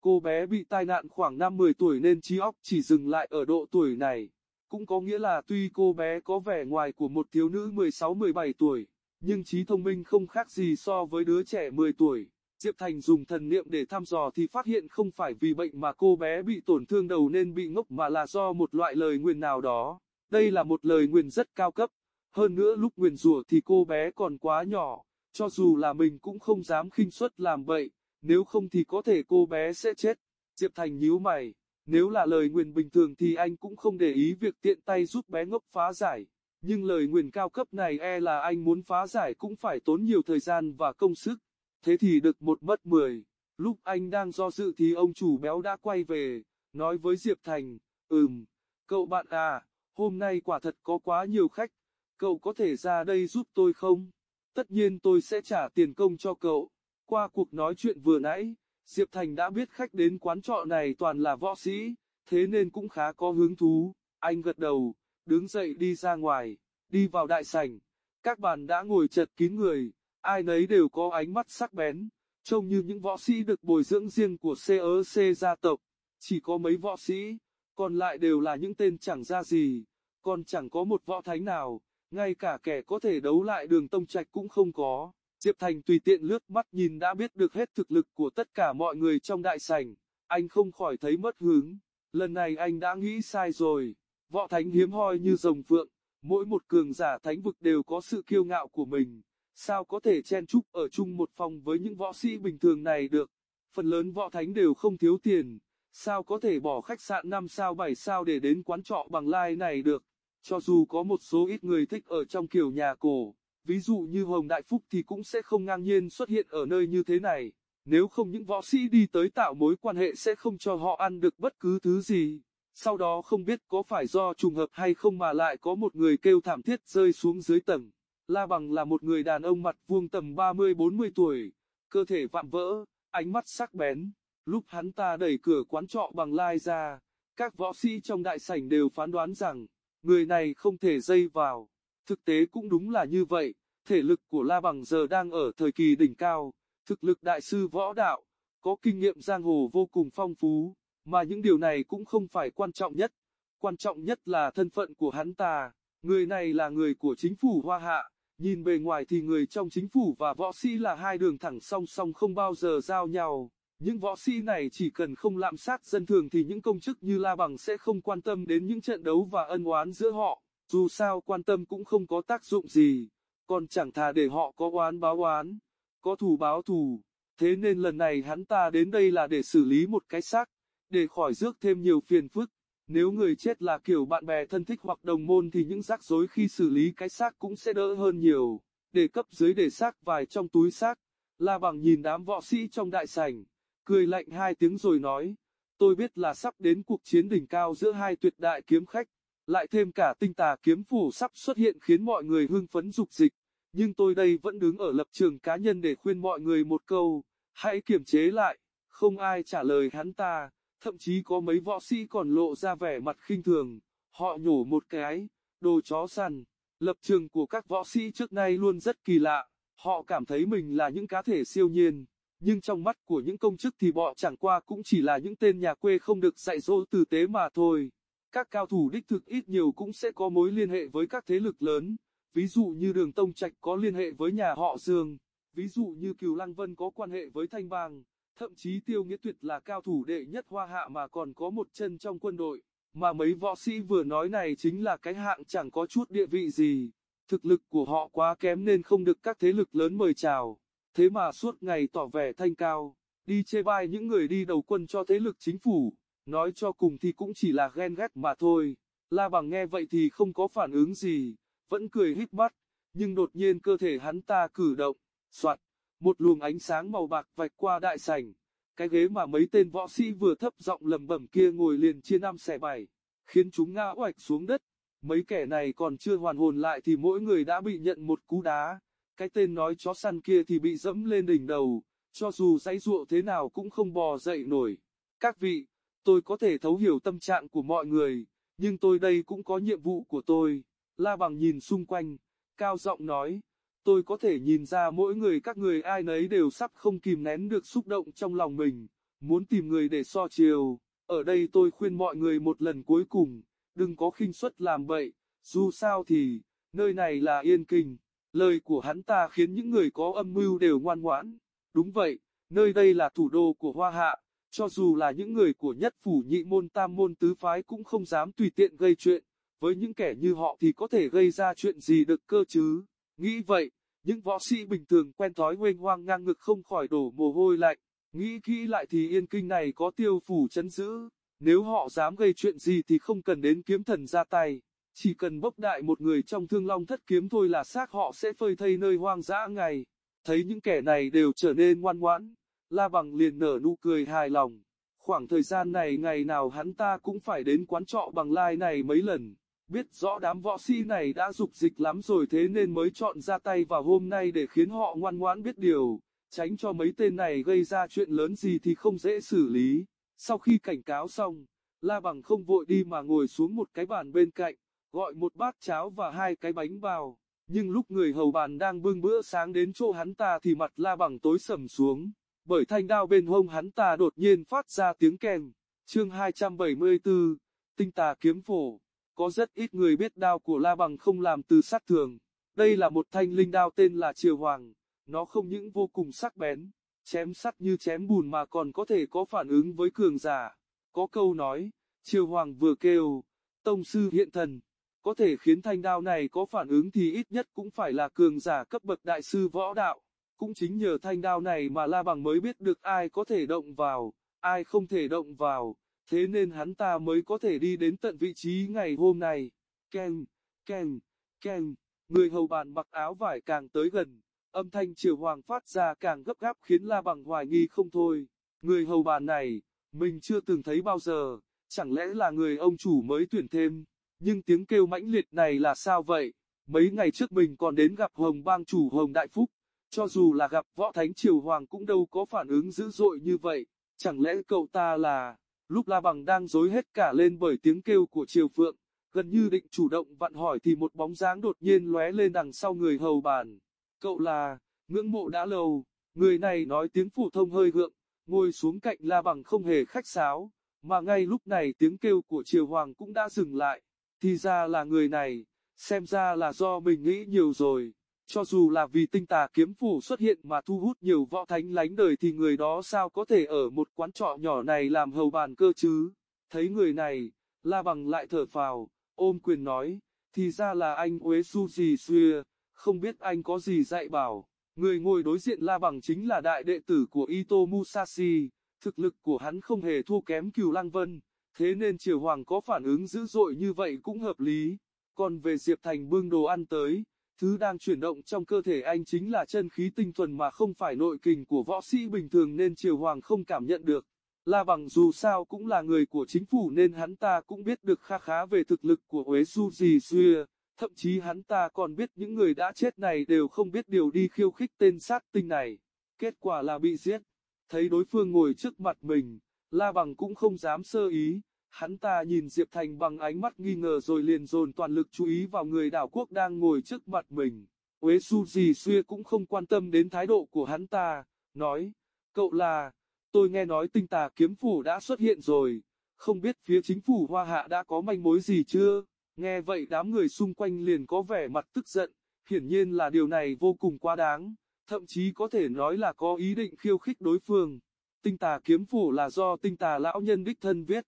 Cô bé bị tai nạn khoảng 5-10 tuổi nên trí óc chỉ dừng lại ở độ tuổi này. Cũng có nghĩa là tuy cô bé có vẻ ngoài của một thiếu nữ 16-17 tuổi, nhưng trí thông minh không khác gì so với đứa trẻ 10 tuổi. Diệp Thành dùng thần niệm để thăm dò thì phát hiện không phải vì bệnh mà cô bé bị tổn thương đầu nên bị ngốc mà là do một loại lời nguyền nào đó. Đây là một lời nguyền rất cao cấp. Hơn nữa lúc nguyền rủa thì cô bé còn quá nhỏ, cho dù là mình cũng không dám khinh suất làm vậy. nếu không thì có thể cô bé sẽ chết. Diệp Thành nhíu mày, nếu là lời nguyền bình thường thì anh cũng không để ý việc tiện tay giúp bé ngốc phá giải. Nhưng lời nguyền cao cấp này e là anh muốn phá giải cũng phải tốn nhiều thời gian và công sức. Thế thì được một mất mười. Lúc anh đang do dự thì ông chủ béo đã quay về, nói với Diệp Thành, ừm, cậu bạn à, hôm nay quả thật có quá nhiều khách, cậu có thể ra đây giúp tôi không? Tất nhiên tôi sẽ trả tiền công cho cậu. Qua cuộc nói chuyện vừa nãy, Diệp Thành đã biết khách đến quán trọ này toàn là võ sĩ, thế nên cũng khá có hứng thú. Anh gật đầu, đứng dậy đi ra ngoài, đi vào đại sảnh. Các bàn đã ngồi chật kín người, ai nấy đều có ánh mắt sắc bén, trông như những võ sĩ được bồi dưỡng riêng của CEC gia tộc. Chỉ có mấy võ sĩ, còn lại đều là những tên chẳng ra gì, còn chẳng có một võ thánh nào, ngay cả kẻ có thể đấu lại đường tông trạch cũng không có. Diệp Thành tùy tiện lướt mắt nhìn đã biết được hết thực lực của tất cả mọi người trong đại sảnh, anh không khỏi thấy mất hứng. Lần này anh đã nghĩ sai rồi, võ thánh hiếm hoi như rồng phượng, mỗi một cường giả thánh vực đều có sự kiêu ngạo của mình, sao có thể chen chúc ở chung một phòng với những võ sĩ bình thường này được. Phần lớn võ thánh đều không thiếu tiền, sao có thể bỏ khách sạn 5 sao 7 sao để đến quán trọ bằng lai này được. Cho dù có một số ít người thích ở trong kiểu nhà cổ, ví dụ như Hồng Đại Phúc thì cũng sẽ không ngang nhiên xuất hiện ở nơi như thế này. Nếu không những võ sĩ đi tới tạo mối quan hệ sẽ không cho họ ăn được bất cứ thứ gì. Sau đó không biết có phải do trùng hợp hay không mà lại có một người kêu thảm thiết rơi xuống dưới tầng. La Bằng là một người đàn ông mặt vuông tầm 30-40 tuổi, cơ thể vạm vỡ, ánh mắt sắc bén. Lúc hắn ta đẩy cửa quán trọ bằng lai ra, các võ sĩ trong đại sảnh đều phán đoán rằng, người này không thể dây vào. Thực tế cũng đúng là như vậy, thể lực của La Bằng giờ đang ở thời kỳ đỉnh cao, thực lực đại sư võ đạo, có kinh nghiệm giang hồ vô cùng phong phú, mà những điều này cũng không phải quan trọng nhất. Quan trọng nhất là thân phận của hắn ta, người này là người của chính phủ Hoa Hạ, nhìn bề ngoài thì người trong chính phủ và võ sĩ là hai đường thẳng song song không bao giờ giao nhau. Những võ sĩ này chỉ cần không lạm sát dân thường thì những công chức như La Bằng sẽ không quan tâm đến những trận đấu và ân oán giữa họ, dù sao quan tâm cũng không có tác dụng gì, còn chẳng thà để họ có oán báo oán, có thù báo thù. Thế nên lần này hắn ta đến đây là để xử lý một cái xác, để khỏi rước thêm nhiều phiền phức. Nếu người chết là kiểu bạn bè thân thích hoặc đồng môn thì những rắc rối khi xử lý cái xác cũng sẽ đỡ hơn nhiều. Để cấp dưới để xác vài trong túi xác, La Bằng nhìn đám võ sĩ trong đại sảnh cười lạnh hai tiếng rồi nói, tôi biết là sắp đến cuộc chiến đỉnh cao giữa hai tuyệt đại kiếm khách, lại thêm cả tinh tà kiếm phủ sắp xuất hiện khiến mọi người hưng phấn dục dịch, nhưng tôi đây vẫn đứng ở lập trường cá nhân để khuyên mọi người một câu, hãy kiềm chế lại, không ai trả lời hắn ta, thậm chí có mấy võ sĩ còn lộ ra vẻ mặt khinh thường, họ nhổ một cái, đồ chó săn, lập trường của các võ sĩ trước nay luôn rất kỳ lạ, họ cảm thấy mình là những cá thể siêu nhiên. Nhưng trong mắt của những công chức thì bọn chẳng qua cũng chỉ là những tên nhà quê không được dạy dỗ tử tế mà thôi. Các cao thủ đích thực ít nhiều cũng sẽ có mối liên hệ với các thế lực lớn, ví dụ như đường Tông Trạch có liên hệ với nhà họ Dương, ví dụ như Kiều Lăng Vân có quan hệ với Thanh Bang, thậm chí Tiêu Nghĩa Tuyệt là cao thủ đệ nhất hoa hạ mà còn có một chân trong quân đội, mà mấy võ sĩ vừa nói này chính là cái hạng chẳng có chút địa vị gì. Thực lực của họ quá kém nên không được các thế lực lớn mời chào. Thế mà suốt ngày tỏ vẻ thanh cao, đi chê bai những người đi đầu quân cho thế lực chính phủ, nói cho cùng thì cũng chỉ là ghen ghét mà thôi. La Bằng nghe vậy thì không có phản ứng gì, vẫn cười hít mắt, nhưng đột nhiên cơ thể hắn ta cử động, soạt, một luồng ánh sáng màu bạc vạch qua đại sảnh, cái ghế mà mấy tên võ sĩ vừa thấp giọng lầm bẩm kia ngồi liền chia năm xẻ bảy, khiến chúng ngã oạch xuống đất. Mấy kẻ này còn chưa hoàn hồn lại thì mỗi người đã bị nhận một cú đá cái tên nói chó săn kia thì bị dẫm lên đỉnh đầu, cho dù dãy ruộng thế nào cũng không bò dậy nổi. Các vị, tôi có thể thấu hiểu tâm trạng của mọi người, nhưng tôi đây cũng có nhiệm vụ của tôi. La Bằng nhìn xung quanh, cao giọng nói, tôi có thể nhìn ra mỗi người các người ai nấy đều sắp không kìm nén được xúc động trong lòng mình, muốn tìm người để so chiều. Ở đây tôi khuyên mọi người một lần cuối cùng, đừng có khinh suất làm bậy, dù sao thì, nơi này là yên kinh. Lời của hắn ta khiến những người có âm mưu đều ngoan ngoãn. Đúng vậy, nơi đây là thủ đô của Hoa Hạ, cho dù là những người của nhất phủ nhị môn tam môn tứ phái cũng không dám tùy tiện gây chuyện, với những kẻ như họ thì có thể gây ra chuyện gì được cơ chứ. Nghĩ vậy, những võ sĩ bình thường quen thói huênh hoang ngang ngực không khỏi đổ mồ hôi lạnh, nghĩ kỹ lại thì yên kinh này có tiêu phủ chấn giữ, nếu họ dám gây chuyện gì thì không cần đến kiếm thần ra tay, chỉ cần bốc đại một người trong thương long thất kiếm thôi là xác họ sẽ phơi thây nơi hoang dã ngày Thấy những kẻ này đều trở nên ngoan ngoãn, La Bằng liền nở nụ cười hài lòng. Khoảng thời gian này ngày nào hắn ta cũng phải đến quán trọ bằng lai này mấy lần, biết rõ đám võ sĩ này đã dục dịch lắm rồi thế nên mới chọn ra tay vào hôm nay để khiến họ ngoan ngoãn biết điều, tránh cho mấy tên này gây ra chuyện lớn gì thì không dễ xử lý. Sau khi cảnh cáo xong, La Bằng không vội đi mà ngồi xuống một cái bàn bên cạnh, gọi một bát cháo và hai cái bánh vào. Nhưng lúc người hầu bàn đang bưng bữa sáng đến chỗ hắn ta thì mặt La Bằng tối sầm xuống, bởi thanh đao bên hông hắn ta đột nhiên phát ra tiếng keng. Chương 274, Tinh tà kiếm phổ. Có rất ít người biết đao của La Bằng không làm từ sắt thường. Đây là một thanh linh đao tên là Triều Hoàng. Nó không những vô cùng sắc bén, chém sắt như chém bùn mà còn có thể có phản ứng với cường giả. Có câu nói, Triều Hoàng vừa kêu, Tông sư hiện thần, có thể khiến thanh đao này có phản ứng thì ít nhất cũng phải là cường giả cấp bậc đại sư võ đạo. Cũng chính nhờ thanh đao này mà La Bằng mới biết được ai có thể động vào, ai không thể động vào, thế nên hắn ta mới có thể đi đến tận vị trí ngày hôm nay. Keng, keng, keng, người hầu bàn mặc áo vải càng tới gần, âm thanh triều hoàng phát ra càng gấp gáp khiến La Bằng hoài nghi không thôi. Người hầu bàn này, mình chưa từng thấy bao giờ, chẳng lẽ là người ông chủ mới tuyển thêm, nhưng tiếng kêu mãnh liệt này là sao vậy? Mấy ngày trước mình còn đến gặp Hồng bang chủ Hồng Đại Phúc, cho dù là gặp võ thánh triều hoàng cũng đâu có phản ứng dữ dội như vậy, chẳng lẽ cậu ta là... Lúc La Bằng đang dối hết cả lên bởi tiếng kêu của Triều Phượng, gần như định chủ động vặn hỏi thì một bóng dáng đột nhiên lóe lên đằng sau người hầu bàn. Cậu là, ngưỡng mộ đã lâu, người này nói tiếng phổ thông hơi gượng, ngồi xuống cạnh La Bằng không hề khách sáo, mà ngay lúc này tiếng kêu của Triều Hoàng cũng đã dừng lại. Thì ra là người này, xem ra là do mình nghĩ nhiều rồi. Cho dù là vì tinh tà kiếm phủ xuất hiện mà thu hút nhiều võ thánh lánh đời thì người đó sao có thể ở một quán trọ nhỏ này làm hầu bàn cơ chứ. Thấy người này, La Bằng lại thở phào, ôm quyền nói, thì ra là anh Uế Su gì xuya, không biết anh có gì dạy bảo. Người ngồi đối diện La Bằng chính là đại đệ tử của Ito Musashi, thực lực của hắn không hề thua kém Cửu Lăng Vân, thế nên Triều Hoàng có phản ứng dữ dội như vậy cũng hợp lý. Còn về Diệp Thành bưng đồ ăn tới, thứ đang chuyển động trong cơ thể anh chính là chân khí tinh thuần mà không phải nội kình của võ sĩ bình thường nên Triều Hoàng không cảm nhận được. La Bằng dù sao cũng là người của chính phủ nên hắn ta cũng biết được kha khá về thực lực của Uế Su Dì Xuya, thậm chí hắn ta còn biết những người đã chết này đều không biết điều đi khiêu khích tên sát tinh này. Kết quả là bị giết. Thấy đối phương ngồi trước mặt mình, La Bằng cũng không dám sơ ý, hắn ta nhìn Diệp Thành bằng ánh mắt nghi ngờ rồi liền dồn toàn lực chú ý vào người đảo quốc đang ngồi trước mặt mình. Uế Su Dì Xuya cũng không quan tâm đến thái độ của hắn ta, nói, cậu là, tôi nghe nói tinh tà kiếm phủ đã xuất hiện rồi, không biết phía chính phủ Hoa Hạ đã có manh mối gì chưa? Nghe vậy đám người xung quanh liền có vẻ mặt tức giận, hiển nhiên là điều này vô cùng quá đáng, thậm chí có thể nói là có ý định khiêu khích đối phương. Tinh tà kiếm phủ là do tinh tà lão nhân đích thân viết.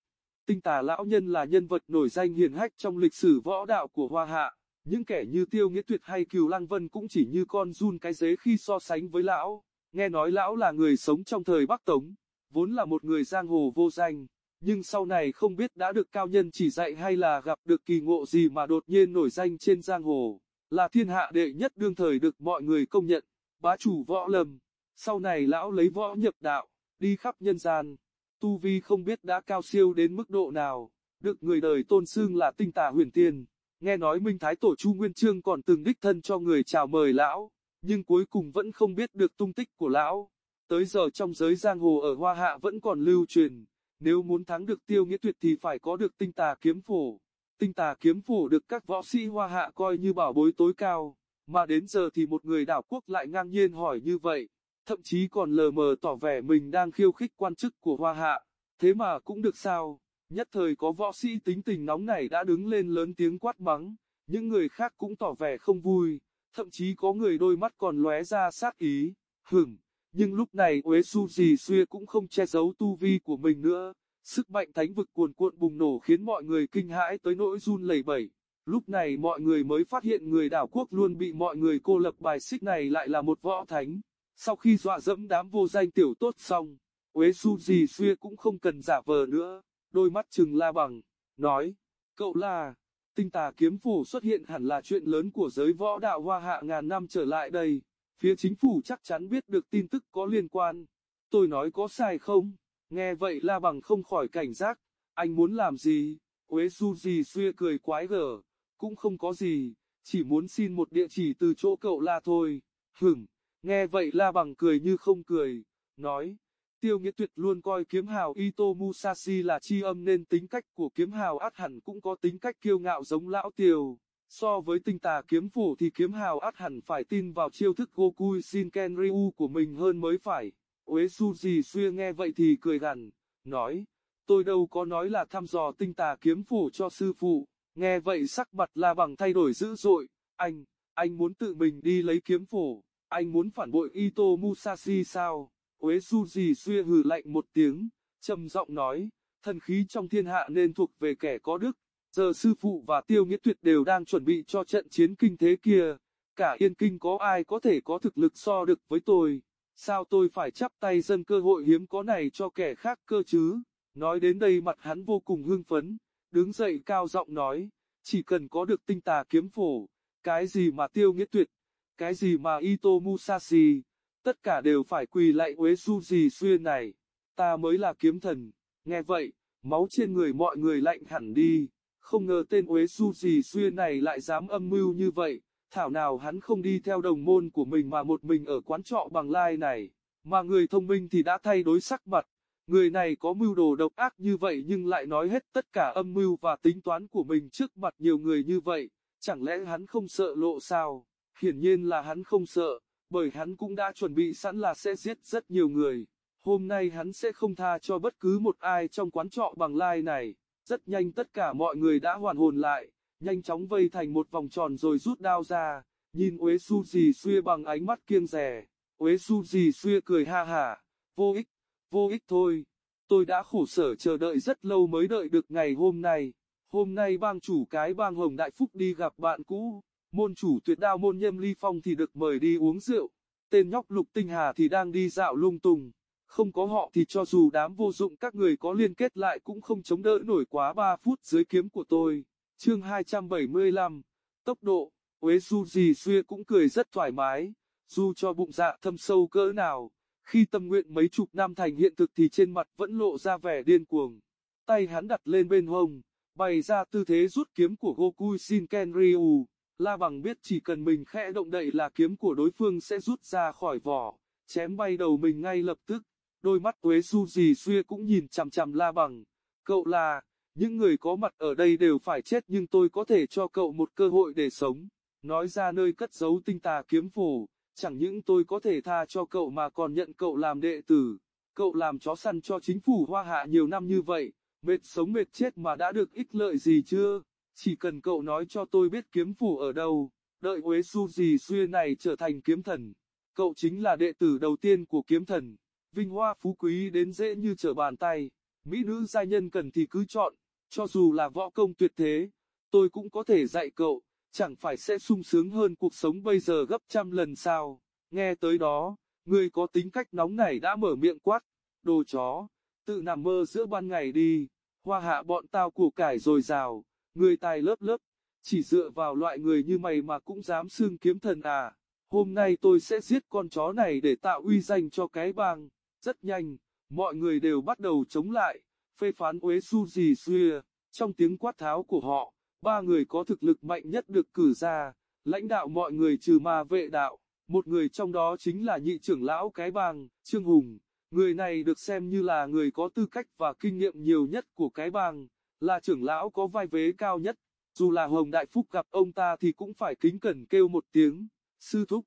Tinh tà lão nhân là nhân vật nổi danh hiền hách trong lịch sử võ đạo của Hoa Hạ. Những kẻ như Tiêu Nghĩa Tuyệt hay Cừu Lăng Vân cũng chỉ như con run cái dế khi so sánh với lão. Nghe nói lão là người sống trong thời Bắc Tống, vốn là một người giang hồ vô danh, nhưng sau này không biết đã được cao nhân chỉ dạy hay là gặp được kỳ ngộ gì mà đột nhiên nổi danh trên giang hồ, là thiên hạ đệ nhất đương thời được mọi người công nhận, bá chủ võ lâm. Sau này lão lấy võ nhập đạo, đi khắp nhân gian, tu vi không biết đã cao siêu đến mức độ nào, được người đời tôn xưng là tinh tà huyền tiên. Nghe nói Minh Thái Tổ Chu Nguyên Trương còn từng đích thân cho người chào mời lão, nhưng cuối cùng vẫn không biết được tung tích của lão. Tới giờ trong giới giang hồ ở Hoa Hạ vẫn còn lưu truyền, nếu muốn thắng được tiêu nghĩa tuyệt thì phải có được tinh tà kiếm phổ. Tinh tà kiếm phổ được các võ sĩ Hoa Hạ coi như bảo bối tối cao, mà đến giờ thì một người đảo quốc lại ngang nhiên hỏi như vậy thậm chí còn lờ mờ tỏ vẻ mình đang khiêu khích quan chức của Hoa Hạ, thế mà cũng được sao, nhất thời có võ sĩ tính tình nóng này đã đứng lên lớn tiếng quát mắng, những người khác cũng tỏ vẻ không vui, thậm chí có người đôi mắt còn lóe ra sát ý, hửng, nhưng lúc này Uế Su Dì Xuya cũng không che giấu tu vi của mình nữa, sức mạnh thánh vực cuồn cuộn bùng nổ khiến mọi người kinh hãi tới nỗi run lẩy bẩy. Lúc này mọi người mới phát hiện người đảo quốc luôn bị mọi người cô lập bài xích này lại là một võ thánh. Sau khi dọa dẫm đám vô danh tiểu tốt xong, Uế Su Dì Xuya cũng không cần giả vờ nữa, đôi mắt chừng la bằng, nói, cậu là, tinh tà kiếm phủ xuất hiện hẳn là chuyện lớn của giới võ đạo hoa hạ ngàn năm trở lại đây, phía chính phủ chắc chắn biết được tin tức có liên quan, tôi nói có sai không, nghe vậy la bằng không khỏi cảnh giác, anh muốn làm gì, Uế Su Dì Xuya cười quái gở, cũng không có gì, chỉ muốn xin một địa chỉ từ chỗ cậu la thôi, hửng, nghe vậy la bằng cười như không cười, nói, Tiêu Nghĩa Tuyệt luôn coi kiếm hào Ito Musashi là chi âm nên tính cách của kiếm hào át hẳn cũng có tính cách kiêu ngạo giống lão Tiêu. So với tinh tà kiếm phủ thì kiếm hào át hẳn phải tin vào chiêu thức Goku Shinken Ryu của mình hơn mới phải. Uế Suji Xuya nghe vậy thì cười gằn, nói, tôi đâu có nói là thăm dò tinh tà kiếm phủ cho sư phụ. Nghe vậy sắc mặt la bằng thay đổi dữ dội, anh, anh muốn tự mình đi lấy kiếm phủ, anh muốn phản bội Ito Musashi sao? Uế Suji xuya hừ lạnh một tiếng, trầm giọng nói, thần khí trong thiên hạ nên thuộc về kẻ có đức. Giờ sư phụ và tiêu nghĩa tuyệt đều đang chuẩn bị cho trận chiến kinh thế kia. Cả yên kinh có ai có thể có thực lực so được với tôi. Sao tôi phải chắp tay dân cơ hội hiếm có này cho kẻ khác cơ chứ? Nói đến đây mặt hắn vô cùng hưng phấn, đứng dậy cao giọng nói, chỉ cần có được tinh tà kiếm phổ, cái gì mà tiêu nghĩa tuyệt, cái gì mà Ito Musashi, tất cả đều phải quỳ lạy Uế Su Xuyên này, ta mới là kiếm thần, nghe vậy, máu trên người mọi người lạnh hẳn đi, không ngờ tên Uế Su Xuyên này lại dám âm mưu như vậy, thảo nào hắn không đi theo đồng môn của mình mà một mình ở quán trọ bằng lai này, mà người thông minh thì đã thay đối sắc mặt, người này có mưu đồ độc ác như vậy nhưng lại nói hết tất cả âm mưu và tính toán của mình trước mặt nhiều người như vậy, chẳng lẽ hắn không sợ lộ sao, hiển nhiên là hắn không sợ bởi hắn cũng đã chuẩn bị sẵn là sẽ giết rất nhiều người. Hôm nay hắn sẽ không tha cho bất cứ một ai trong quán trọ bằng lai này. Rất nhanh tất cả mọi người đã hoàn hồn lại, nhanh chóng vây thành một vòng tròn rồi rút đao ra, nhìn Uế Su Dì Xuya bằng ánh mắt kiêng rẻ. Uế Su Dì Xuya cười ha hả, vô ích, vô ích thôi. Tôi đã khổ sở chờ đợi rất lâu mới đợi được ngày hôm nay. Hôm nay bang chủ cái bang Hồng Đại Phúc đi gặp bạn cũ. Môn chủ tuyệt đao môn nhâm ly phong thì được mời đi uống rượu, tên nhóc lục tinh hà thì đang đi dạo lung tung. Không có họ thì cho dù đám vô dụng các người có liên kết lại cũng không chống đỡ nổi quá 3 phút dưới kiếm của tôi. Chương 275 Tốc độ Uế Du Dì Xuya cũng cười rất thoải mái, dù cho bụng dạ thâm sâu cỡ nào, khi tâm nguyện mấy chục năm thành hiện thực thì trên mặt vẫn lộ ra vẻ điên cuồng. Tay hắn đặt lên bên hông, bày ra tư thế rút kiếm của Goku Shinken Ryu. La Bằng biết chỉ cần mình khẽ động đậy là kiếm của đối phương sẽ rút ra khỏi vỏ, chém bay đầu mình ngay lập tức. Đôi mắt Tuế Su Dì Xuya cũng nhìn chằm chằm La Bằng. Cậu là, những người có mặt ở đây đều phải chết nhưng tôi có thể cho cậu một cơ hội để sống. Nói ra nơi cất giấu tinh tà kiếm phổ, chẳng những tôi có thể tha cho cậu mà còn nhận cậu làm đệ tử. Cậu làm chó săn cho chính phủ hoa hạ nhiều năm như vậy, mệt sống mệt chết mà đã được ích lợi gì chưa? Chỉ cần cậu nói cho tôi biết kiếm phủ ở đâu, đợi Uế Su Dì Xuyên này trở thành kiếm thần. Cậu chính là đệ tử đầu tiên của kiếm thần. Vinh hoa phú quý đến dễ như trở bàn tay. Mỹ nữ giai nhân cần thì cứ chọn, cho dù là võ công tuyệt thế, tôi cũng có thể dạy cậu, chẳng phải sẽ sung sướng hơn cuộc sống bây giờ gấp trăm lần sao. Nghe tới đó, người có tính cách nóng này đã mở miệng quát, đồ chó, tự nằm mơ giữa ban ngày đi, hoa hạ bọn tao của cải rồi rào. Người tài lớp lớp, chỉ dựa vào loại người như mày mà cũng dám xưng kiếm thần à. Hôm nay tôi sẽ giết con chó này để tạo uy danh cho cái bang. Rất nhanh, mọi người đều bắt đầu chống lại, phê phán Uế Su Dì Xuya. Trong tiếng quát tháo của họ, ba người có thực lực mạnh nhất được cử ra, lãnh đạo mọi người trừ ma vệ đạo. Một người trong đó chính là nhị trưởng lão cái bang, Trương Hùng. Người này được xem như là người có tư cách và kinh nghiệm nhiều nhất của cái bang là trưởng lão có vai vế cao nhất, dù là Hồng Đại Phúc gặp ông ta thì cũng phải kính cẩn kêu một tiếng, sư thúc.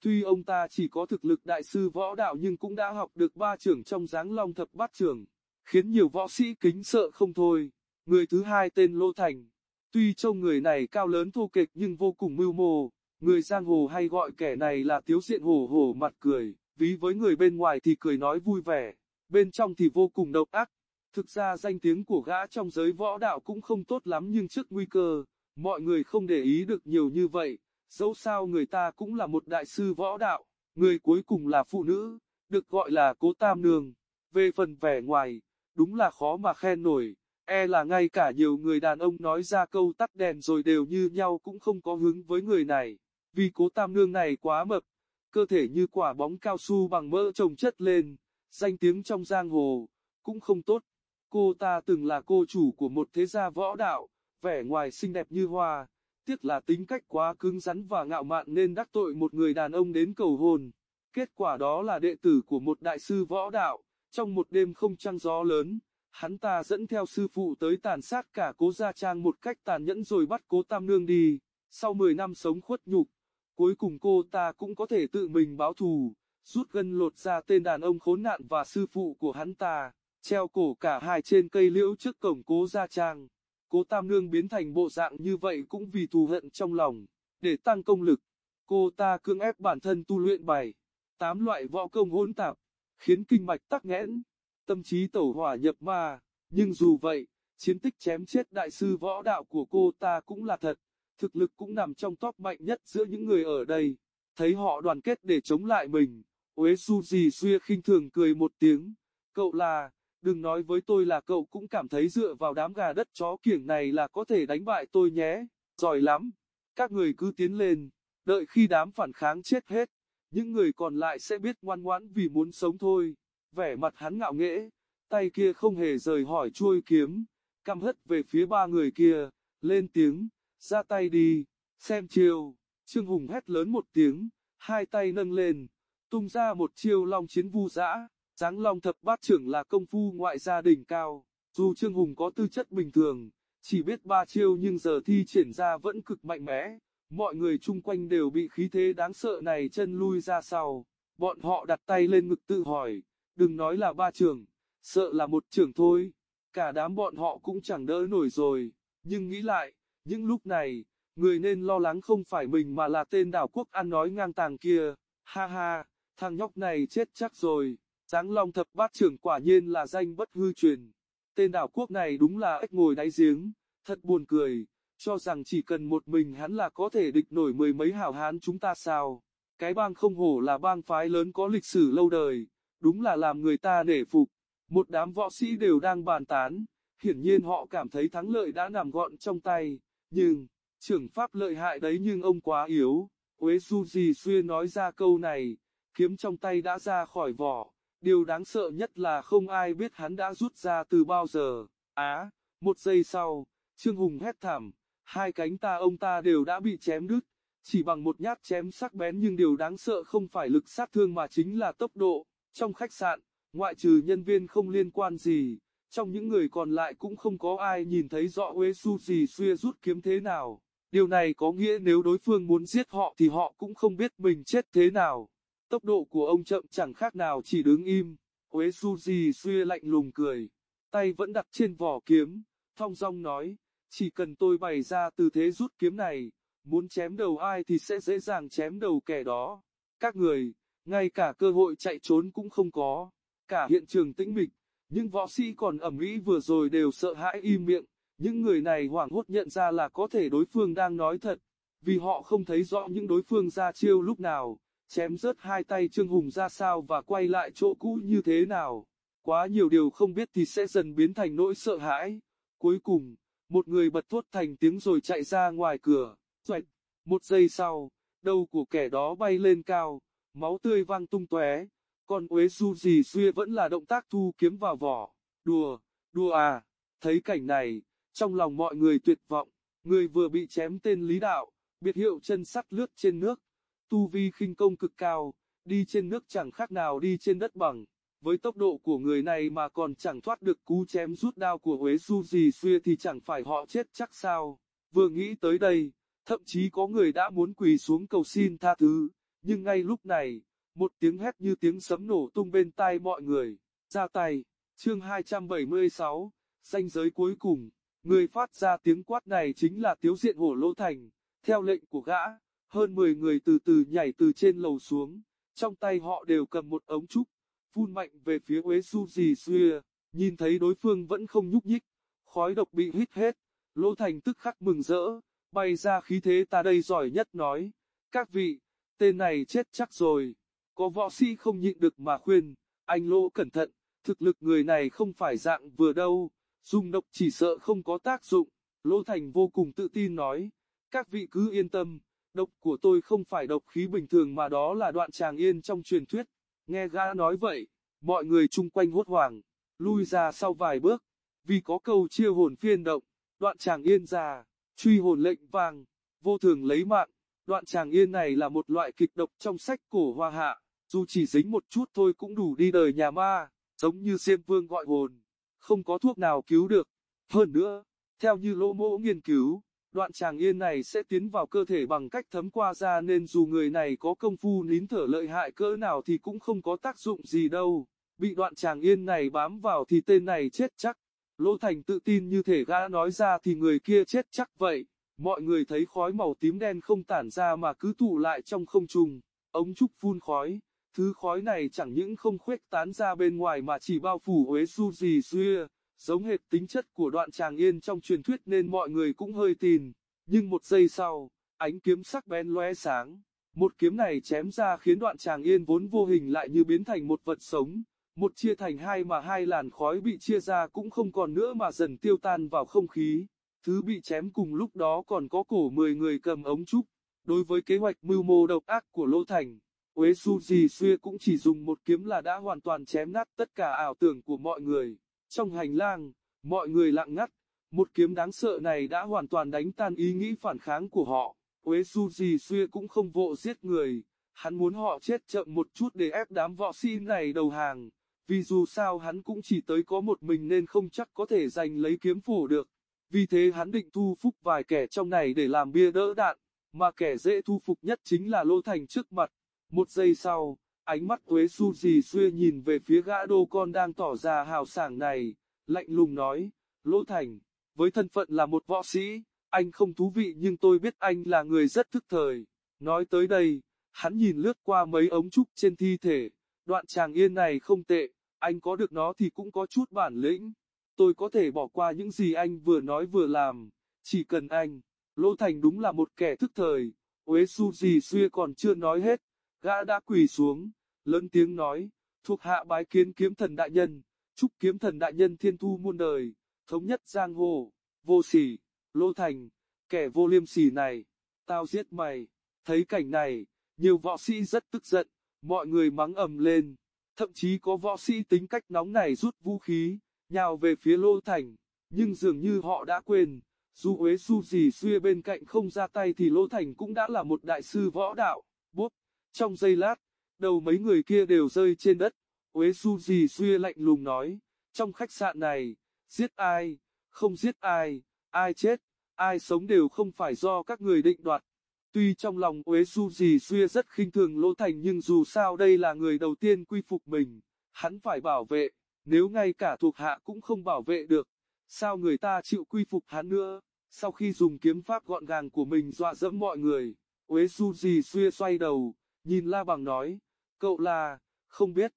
Tuy ông ta chỉ có thực lực đại sư võ đạo nhưng cũng đã học được ba trưởng trong giáng long thập bát trưởng, khiến nhiều võ sĩ kính sợ không thôi. Người thứ hai tên Lô Thành. Tuy trông người này cao lớn thô kệch nhưng vô cùng mưu mô, người giang hồ hay gọi kẻ này là tiếu diện hổ hổ mặt cười, ví với người bên ngoài thì cười nói vui vẻ, bên trong thì vô cùng độc ác, Thực ra danh tiếng của gã trong giới võ đạo cũng không tốt lắm nhưng trước nguy cơ, mọi người không để ý được nhiều như vậy, dẫu sao người ta cũng là một đại sư võ đạo, người cuối cùng là phụ nữ, được gọi là cố tam nương. Về phần vẻ ngoài, đúng là khó mà khen nổi, e là ngay cả nhiều người đàn ông nói ra câu tắt đèn rồi đều như nhau cũng không có hứng với người này, vì cố tam nương này quá mập, cơ thể như quả bóng cao su bằng mỡ trồng chất lên, danh tiếng trong giang hồ, cũng không tốt. Cô ta từng là cô chủ của một thế gia võ đạo, vẻ ngoài xinh đẹp như hoa, tiếc là tính cách quá cứng rắn và ngạo mạn nên đắc tội một người đàn ông đến cầu hôn. Kết quả đó là đệ tử của một đại sư võ đạo, trong một đêm không trăng gió lớn, hắn ta dẫn theo sư phụ tới tàn sát cả cố gia trang một cách tàn nhẫn rồi bắt cố tam nương đi. Sau 10 năm sống khuất nhục, cuối cùng cô ta cũng có thể tự mình báo thù, rút gân lột ra tên đàn ông khốn nạn và sư phụ của hắn ta, treo cổ cả hai trên cây liễu trước cổng cố gia trang. Cố Tam Nương biến thành bộ dạng như vậy cũng vì thù hận trong lòng, để tăng công lực. Cô ta cưỡng ép bản thân tu luyện bài, tám loại võ công hỗn tạp, khiến kinh mạch tắc nghẽn, tâm trí tẩu hỏa nhập ma. Nhưng dù vậy, chiến tích chém chết đại sư võ đạo của cô ta cũng là thật, thực lực cũng nằm trong top mạnh nhất giữa những người ở đây. Thấy họ đoàn kết để chống lại mình, Uế Su Dì Xuya khinh thường cười một tiếng, cậu là, đừng nói với tôi là cậu cũng cảm thấy dựa vào đám gà đất chó kiểng này là có thể đánh bại tôi nhé, giỏi lắm, các người cứ tiến lên, đợi khi đám phản kháng chết hết, những người còn lại sẽ biết ngoan ngoãn vì muốn sống thôi, vẻ mặt hắn ngạo nghễ, tay kia không hề rời hỏi chuôi kiếm, căm hất về phía ba người kia, lên tiếng, ra tay đi, xem chiêu, Trương Hùng hét lớn một tiếng, hai tay nâng lên, tung ra một chiêu long chiến vu dã. Giáng Long thập bát trưởng là công phu ngoại gia đỉnh cao, dù Trương Hùng có tư chất bình thường, chỉ biết ba chiêu nhưng giờ thi triển ra vẫn cực mạnh mẽ, mọi người chung quanh đều bị khí thế đáng sợ này chân lui ra sau, bọn họ đặt tay lên ngực tự hỏi, đừng nói là ba trưởng, sợ là một trưởng thôi, cả đám bọn họ cũng chẳng đỡ nổi rồi, nhưng nghĩ lại, những lúc này, người nên lo lắng không phải mình mà là tên đảo quốc ăn nói ngang tàng kia, ha ha, thằng nhóc này chết chắc rồi. Giáng Long thập bát trưởng quả nhiên là danh bất hư truyền. Tên đảo quốc này đúng là ếch ngồi đáy giếng, thật buồn cười, cho rằng chỉ cần một mình hắn là có thể địch nổi mười mấy hảo hán chúng ta sao. Cái bang không hổ là bang phái lớn có lịch sử lâu đời, đúng là làm người ta nể phục. Một đám võ sĩ đều đang bàn tán, hiển nhiên họ cảm thấy thắng lợi đã nằm gọn trong tay, nhưng, trưởng pháp lợi hại đấy nhưng ông quá yếu. Uế Du Di Xuyên nói ra câu này, kiếm trong tay đã ra khỏi vỏ Điều đáng sợ nhất là không ai biết hắn đã rút ra từ bao giờ. Á, một giây sau, Trương Hùng hét thảm, hai cánh ta ông ta đều đã bị chém đứt, chỉ bằng một nhát chém sắc bén nhưng điều đáng sợ không phải lực sát thương mà chính là tốc độ. Trong khách sạn, ngoại trừ nhân viên không liên quan gì, trong những người còn lại cũng không có ai nhìn thấy rõ Uế Su gì xuya rút kiếm thế nào. Điều này có nghĩa nếu đối phương muốn giết họ thì họ cũng không biết mình chết thế nào. Tốc độ của ông chậm chẳng khác nào chỉ đứng im. Uế Suji xuya lạnh lùng cười, tay vẫn đặt trên vỏ kiếm, thong dong nói, chỉ cần tôi bày ra tư thế rút kiếm này, muốn chém đầu ai thì sẽ dễ dàng chém đầu kẻ đó. Các người, ngay cả cơ hội chạy trốn cũng không có, cả hiện trường tĩnh mịch, những võ sĩ còn ẩm ý vừa rồi đều sợ hãi im miệng, những người này hoảng hốt nhận ra là có thể đối phương đang nói thật, vì họ không thấy rõ những đối phương ra chiêu lúc nào chém rớt hai tay Trương Hùng ra sao và quay lại chỗ cũ như thế nào. Quá nhiều điều không biết thì sẽ dần biến thành nỗi sợ hãi. Cuối cùng, một người bật thốt thành tiếng rồi chạy ra ngoài cửa, Xoẹt, một giây sau, đầu của kẻ đó bay lên cao, máu tươi văng tung tóe. Còn Uế su gì xuya vẫn là động tác thu kiếm vào vỏ. Đùa, đùa à, thấy cảnh này, trong lòng mọi người tuyệt vọng, người vừa bị chém tên Lý Đạo, biệt hiệu chân sắt lướt trên nước, tu vi khinh công cực cao, đi trên nước chẳng khác nào đi trên đất bằng. Với tốc độ của người này mà còn chẳng thoát được cú chém rút đao của Huế Du gì xuya thì chẳng phải họ chết chắc sao. Vừa nghĩ tới đây, thậm chí có người đã muốn quỳ xuống cầu xin tha thứ, nhưng ngay lúc này, một tiếng hét như tiếng sấm nổ tung bên tai mọi người. Ra tay, chương 276, danh giới cuối cùng, người phát ra tiếng quát này chính là Tiếu Diện Hổ Lỗ Thành, theo lệnh của gã. Hơn 10 người từ từ nhảy từ trên lầu xuống, trong tay họ đều cầm một ống trúc, phun mạnh về phía Uế Su Dì Xuya, nhìn thấy đối phương vẫn không nhúc nhích, khói độc bị hít hết, Lỗ Thành tức khắc mừng rỡ, bay ra khí thế ta đây giỏi nhất nói, các vị, tên này chết chắc rồi, có võ sĩ không nhịn được mà khuyên, anh Lỗ cẩn thận, thực lực người này không phải dạng vừa đâu, dùng độc chỉ sợ không có tác dụng, Lỗ Thành vô cùng tự tin nói, các vị cứ yên tâm, độc của tôi không phải độc khí bình thường mà đó là đoạn tràng yên trong truyền thuyết, nghe gã nói vậy, mọi người chung quanh hốt hoảng, lui ra sau vài bước, vì có câu chia hồn phiên động, đoạn tràng yên già, truy hồn lệnh vàng, vô thường lấy mạng, đoạn tràng yên này là một loại kịch độc trong sách cổ hoa hạ, dù chỉ dính một chút thôi cũng đủ đi đời nhà ma, giống như Diêm Vương gọi hồn, không có thuốc nào cứu được. Hơn nữa, theo như lỗ mỗ nghiên cứu, đoạn tràng yên này sẽ tiến vào cơ thể bằng cách thấm qua da nên dù người này có công phu nín thở lợi hại cỡ nào thì cũng không có tác dụng gì đâu. Bị đoạn tràng yên này bám vào thì tên này chết chắc. Lỗ Thành tự tin như thể gã nói ra thì người kia chết chắc vậy. Mọi người thấy khói màu tím đen không tản ra mà cứ tụ lại trong không trung. Ống trúc phun khói. Thứ khói này chẳng những không khuếch tán ra bên ngoài mà chỉ bao phủ Huế Su Dì Xuya, giống hệt tính chất của đoạn tràng yên trong truyền thuyết nên mọi người cũng hơi tin. Nhưng một giây sau, ánh kiếm sắc bén lóe sáng. Một kiếm này chém ra khiến đoạn tràng yên vốn vô hình lại như biến thành một vật sống. Một chia thành hai mà hai làn khói bị chia ra cũng không còn nữa mà dần tiêu tan vào không khí. Thứ bị chém cùng lúc đó còn có cổ 10 người cầm ống trúc. Đối với kế hoạch mưu mô độc ác của Lô Thành, Uế Su Dì Xuya cũng chỉ dùng một kiếm là đã hoàn toàn chém nát tất cả ảo tưởng của mọi người. Trong hành lang, mọi người lặng ngắt, một kiếm đáng sợ này đã hoàn toàn đánh tan ý nghĩ phản kháng của họ. Uế Su Dì Xuya cũng không vội giết người, hắn muốn họ chết chậm một chút để ép đám võ sĩ này đầu hàng, vì dù sao hắn cũng chỉ tới có một mình nên không chắc có thể giành lấy kiếm phủ được. Vì thế hắn định thu phục vài kẻ trong này để làm bia đỡ đạn, mà kẻ dễ thu phục nhất chính là Lô Thành trước mặt. Một giây sau, ánh mắt Tuế Su Dì xuê nhìn về phía gã đô con đang tỏ ra hào sảng này, lạnh lùng nói, Lỗ Thành, với thân phận là một võ sĩ, anh không thú vị nhưng tôi biết anh là người rất thức thời. Nói tới đây, hắn nhìn lướt qua mấy ống trúc trên thi thể, đoạn chàng yên này không tệ, anh có được nó thì cũng có chút bản lĩnh. Tôi có thể bỏ qua những gì anh vừa nói vừa làm, chỉ cần anh. Lỗ Thành đúng là một kẻ thức thời, Uế Su Dì Xuya còn chưa nói hết, Gã đã quỳ xuống, lớn tiếng nói, thuộc hạ bái kiến kiếm thần đại nhân, chúc kiếm thần đại nhân thiên thu muôn đời, thống nhất giang hồ, vô sỉ, lô thành, kẻ vô liêm sỉ này, tao giết mày. Thấy cảnh này, nhiều võ sĩ rất tức giận, mọi người mắng ầm lên, thậm chí có võ sĩ tính cách nóng này rút vũ khí, nhào về phía lô thành, nhưng dường như họ đã quên, dù huế Su gì xuya bên cạnh không ra tay thì lô thành cũng đã là một đại sư võ đạo, bốp. Trong giây lát, đầu mấy người kia đều rơi trên đất. Uế Su Dì Xuya lạnh lùng nói, trong khách sạn này, giết ai, không giết ai, ai chết, ai sống đều không phải do các người định đoạt. Tuy trong lòng Uế Su Dì Xuya rất khinh thường Lỗ Thành nhưng dù sao đây là người đầu tiên quy phục mình, hắn phải bảo vệ, nếu ngay cả thuộc hạ cũng không bảo vệ được, sao người ta chịu quy phục hắn nữa? Sau khi dùng kiếm pháp gọn gàng của mình dọa dẫm mọi người, Uế Su Dì Xuya xoay đầu, Nhìn La Bằng nói, cậu là, không biết,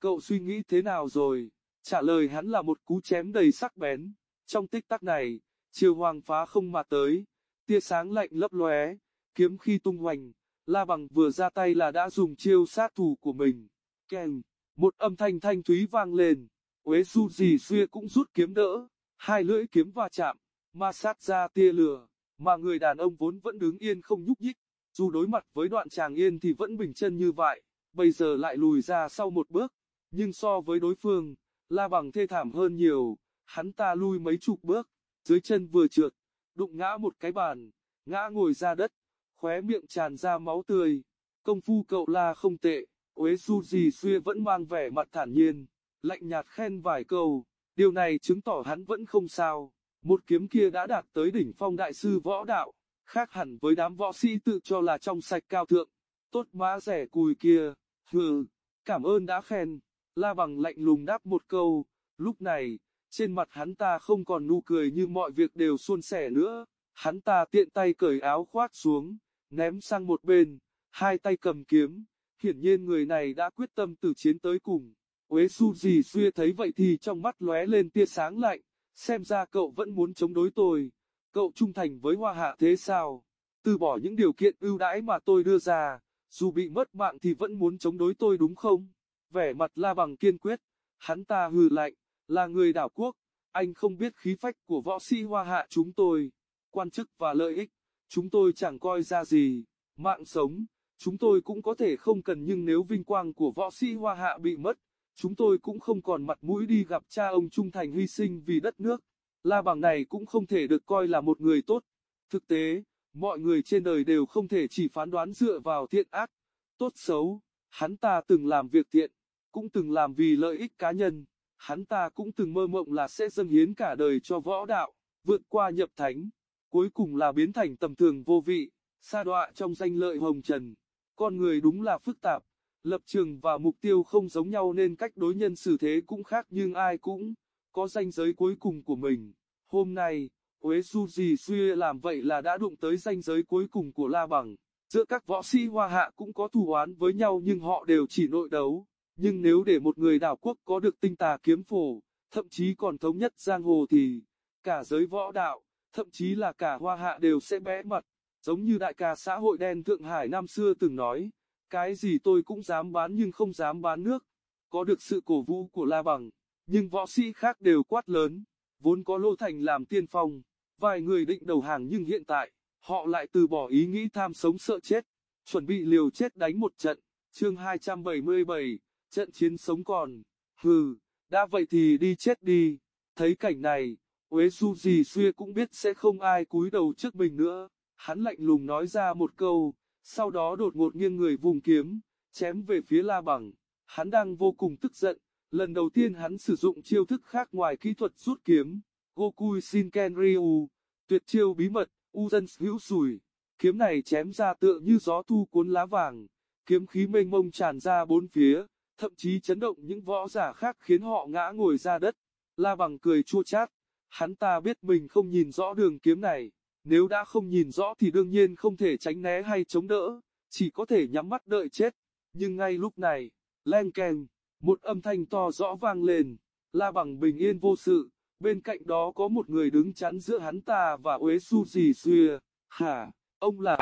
cậu suy nghĩ thế nào rồi, trả lời hắn là một cú chém đầy sắc bén, trong tích tắc này, chiều hoàng phá không mà tới, tia sáng lạnh lấp lóe, kiếm khi tung hoành, La Bằng vừa ra tay là đã dùng chiêu sát thủ của mình, kèn, một âm thanh thanh thúy vang lên, Uế Su gì Xuya cũng rút kiếm đỡ, hai lưỡi kiếm va chạm, ma sát ra tia lửa, mà người đàn ông vốn vẫn đứng yên không nhúc nhích, dù đối mặt với đoạn chàng yên thì vẫn bình chân như vậy, bây giờ lại lùi ra sau một bước, nhưng so với đối phương, La Bằng thê thảm hơn nhiều, hắn ta lui mấy chục bước, dưới chân vừa trượt, đụng ngã một cái bàn, ngã ngồi ra đất, khóe miệng tràn ra máu tươi, công phu cậu La không tệ, Uế Su Dì Xuya vẫn mang vẻ mặt thản nhiên, lạnh nhạt khen vài câu, điều này chứng tỏ hắn vẫn không sao, một kiếm kia đã đạt tới đỉnh phong đại sư võ đạo khác hẳn với đám võ sĩ tự cho là trong sạch cao thượng. Tốt má rẻ cùi kia, hừ, cảm ơn đã khen. La bằng lạnh lùng đáp một câu, lúc này, trên mặt hắn ta không còn nụ cười như mọi việc đều suôn sẻ nữa. Hắn ta tiện tay cởi áo khoác xuống, ném sang một bên, hai tay cầm kiếm. Hiển nhiên người này đã quyết tâm từ chiến tới cùng. Uế su gì xuya thấy vậy thì trong mắt lóe lên tia sáng lạnh, xem ra cậu vẫn muốn chống đối tôi. cậu trung thành với Hoa Hạ thế sao? Từ bỏ những điều kiện ưu đãi mà tôi đưa ra, dù bị mất mạng thì vẫn muốn chống đối tôi đúng không? Vẻ mặt La Bằng kiên quyết, hắn ta hừ lạnh, là người đảo quốc, anh không biết khí phách của võ sĩ Hoa Hạ chúng tôi, quan chức và lợi ích, chúng tôi chẳng coi ra gì, mạng sống, chúng tôi cũng có thể không cần nhưng nếu vinh quang của võ sĩ Hoa Hạ bị mất, chúng tôi cũng không còn mặt mũi đi gặp cha ông trung thành hy sinh vì đất nước. La Bằng này cũng không thể được coi là một người tốt. Thực tế, mọi người trên đời đều không thể chỉ phán đoán dựa vào thiện ác, tốt xấu. Hắn ta từng làm việc thiện, cũng từng làm vì lợi ích cá nhân. Hắn ta cũng từng mơ mộng là sẽ dâng hiến cả đời cho võ đạo, vượt qua nhập thánh. Cuối cùng là biến thành tầm thường vô vị, sa đọa trong danh lợi hồng trần. Con người đúng là phức tạp, lập trường và mục tiêu không giống nhau nên cách đối nhân xử thế cũng khác nhưng ai cũng có ranh giới cuối cùng của mình. Hôm nay, Uế Suji xuyê làm vậy là đã đụng tới ranh giới cuối cùng của La Bằng. Giữa các võ sĩ Hoa Hạ cũng có thù oán với nhau nhưng họ đều chỉ nội đấu. Nhưng nếu để một người đảo quốc có được tinh tà kiếm phổ, thậm chí còn thống nhất giang hồ thì, cả giới võ đạo, thậm chí là cả Hoa Hạ đều sẽ bé mặt. Giống như đại ca xã hội đen Thượng Hải năm xưa từng nói, cái gì tôi cũng dám bán nhưng không dám bán nước. Có được sự cổ vũ của La Bằng, nhưng võ sĩ khác đều quát lớn, vốn có Lô Thành làm tiên phong, vài người định đầu hàng nhưng hiện tại, họ lại từ bỏ ý nghĩ tham sống sợ chết, chuẩn bị liều chết đánh một trận. Chương 277, trận chiến sống còn. Hừ, đã vậy thì đi chết đi. Thấy cảnh này, Uế Su Dì Xuya cũng biết sẽ không ai cúi đầu trước mình nữa. Hắn lạnh lùng nói ra một câu, sau đó đột ngột nghiêng người vùng kiếm, chém về phía La Bằng. Hắn đang vô cùng tức giận, lần đầu tiên hắn sử dụng chiêu thức khác ngoài kỹ thuật rút kiếm. Goku Shinken Ryu, tuyệt chiêu bí mật, Uzen hữu sùi. Kiếm này chém ra tựa như gió thu cuốn lá vàng, kiếm khí mênh mông tràn ra bốn phía, thậm chí chấn động những võ giả khác khiến họ ngã ngồi ra đất. La Bằng cười chua chát, hắn ta biết mình không nhìn rõ đường kiếm này, nếu đã không nhìn rõ thì đương nhiên không thể tránh né hay chống đỡ, chỉ có thể nhắm mắt đợi chết. Nhưng ngay lúc này, len keng, một âm thanh to rõ vang lên, La Bằng bình yên vô sự, bên cạnh đó có một người đứng chắn giữa hắn ta và Uế Su Dì Xuya. Hả, ông là...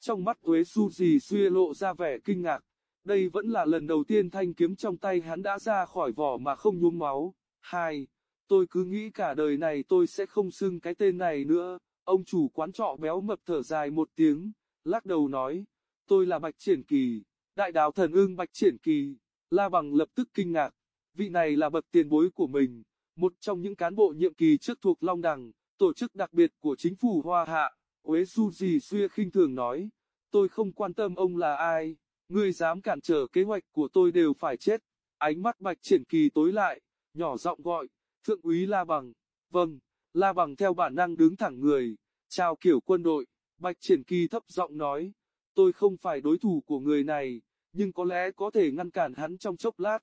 Trong mắt Uế Su Dì Xuya lộ ra vẻ kinh ngạc, đây vẫn là lần đầu tiên thanh kiếm trong tay hắn đã ra khỏi vỏ mà không nhuốm máu. Hai, tôi cứ nghĩ cả đời này tôi sẽ không xưng cái tên này nữa. Ông chủ quán trọ béo mập thở dài một tiếng, lắc đầu nói, tôi là Bạch Triển Kỳ, đại đạo thần ưng Bạch Triển Kỳ. La Bằng lập tức kinh ngạc, vị này là bậc tiền bối của mình, một trong những cán bộ nhiệm kỳ trước thuộc Long Đằng, tổ chức đặc biệt của chính phủ Hoa Hạ. Uế Su Dì Xuya khinh thường nói, tôi không quan tâm ông là ai, người dám cản trở kế hoạch của tôi đều phải chết. Ánh mắt Bạch Triển Kỳ tối lại, nhỏ giọng gọi, thượng úy La Bằng, vâng, La Bằng theo bản năng đứng thẳng người, chào kiểu quân đội, Bạch Triển Kỳ thấp giọng nói, tôi không phải đối thủ của người này, nhưng có lẽ có thể ngăn cản hắn trong chốc lát.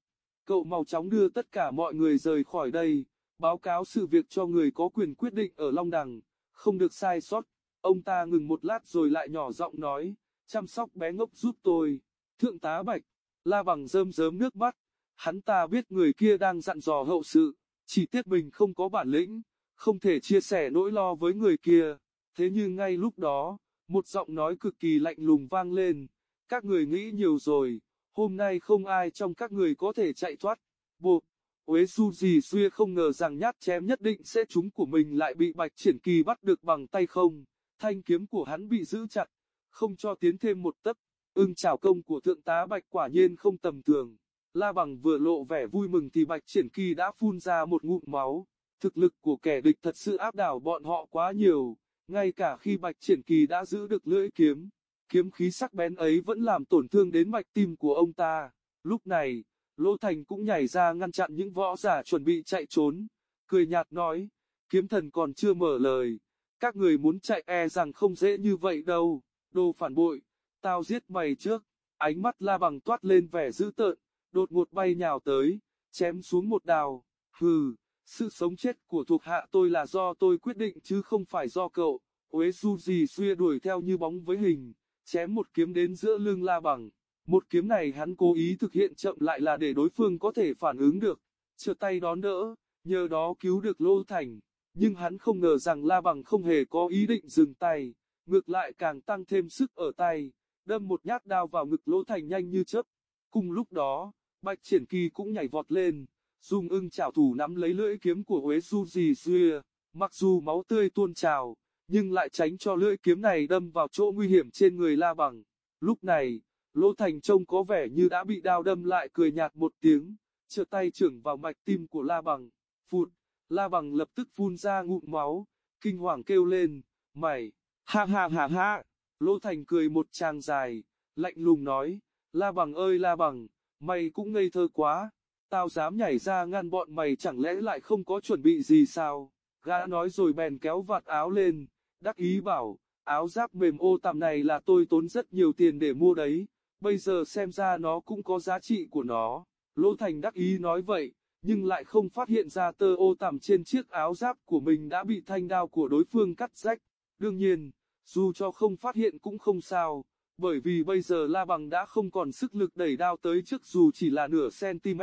Cậu mau chóng đưa tất cả mọi người rời khỏi đây, báo cáo sự việc cho người có quyền quyết định ở Long Đằng, không được sai sót. Ông ta ngừng một lát rồi lại nhỏ giọng nói, chăm sóc bé ngốc giúp tôi. Thượng tá Bạch, la bằng rơm rớm nước mắt, hắn ta biết người kia đang dặn dò hậu sự, chỉ tiếc mình không có bản lĩnh, không thể chia sẻ nỗi lo với người kia. Thế nhưng ngay lúc đó, một giọng nói cực kỳ lạnh lùng vang lên, các người nghĩ nhiều rồi, hôm nay không ai trong các người có thể chạy thoát. Bộ, Uế Su Dì Xuya không ngờ rằng nhát chém nhất định sẽ trúng của mình lại bị Bạch Triển Kỳ bắt được bằng tay không, thanh kiếm của hắn bị giữ chặt, không cho tiến thêm một tấc. Ưng chào công của thượng tá Bạch quả nhiên không tầm thường. La Bằng vừa lộ vẻ vui mừng thì Bạch Triển Kỳ đã phun ra một ngụm máu. Thực lực của kẻ địch thật sự áp đảo bọn họ quá nhiều, ngay cả khi Bạch Triển Kỳ đã giữ được lưỡi kiếm, kiếm khí sắc bén ấy vẫn làm tổn thương đến mạch tim của ông ta. Lúc này, Lỗ Thành cũng nhảy ra ngăn chặn những võ giả chuẩn bị chạy trốn, cười nhạt nói, kiếm thần còn chưa mở lời, các người muốn chạy e rằng không dễ như vậy đâu, đồ phản bội, tao giết mày trước, ánh mắt la bằng toát lên vẻ dữ tợn, đột ngột bay nhào tới, chém xuống một đào, hừ, sự sống chết của thuộc hạ tôi là do tôi quyết định chứ không phải do cậu, Uế Su gì Xuya đuổi theo như bóng với hình, chém một kiếm đến giữa lưng la bằng, một kiếm này hắn cố ý thực hiện chậm lại là để đối phương có thể phản ứng được, trở tay đón đỡ, nhờ đó cứu được Lô Thành, nhưng hắn không ngờ rằng La Bằng không hề có ý định dừng tay, ngược lại càng tăng thêm sức ở tay, đâm một nhát đao vào ngực Lô Thành nhanh như chớp. Cùng lúc đó, Bạch Triển Kỳ cũng nhảy vọt lên, dùng ưng chảo thủ nắm lấy lưỡi kiếm của Huế Su Dì Xuya, mặc dù máu tươi tuôn trào, nhưng lại tránh cho lưỡi kiếm này đâm vào chỗ nguy hiểm trên người La Bằng. Lúc này, Lỗ Thành trông có vẻ như đã bị đao đâm lại cười nhạt một tiếng, trợ tay trưởng vào mạch tim của La Bằng. Phụt, La Bằng lập tức phun ra ngụm máu, kinh hoàng kêu lên, mày, ha ha ha ha. Lỗ Thành cười một tràng dài, lạnh lùng nói, La Bằng ơi La Bằng, mày cũng ngây thơ quá, tao dám nhảy ra ngăn bọn mày chẳng lẽ lại không có chuẩn bị gì sao? Gã nói rồi bèn kéo vạt áo lên, đắc ý bảo, áo giáp mềm ô tạm này là tôi tốn rất nhiều tiền để mua đấy, bây giờ xem ra nó cũng có giá trị của nó. lô Thành đắc ý nói vậy, nhưng lại không phát hiện ra tơ ô tằm trên chiếc áo giáp của mình đã bị thanh đao của đối phương cắt rách. Đương nhiên, dù cho không phát hiện cũng không sao, bởi vì bây giờ La Bằng đã không còn sức lực đẩy đao tới trước dù chỉ là nửa cm.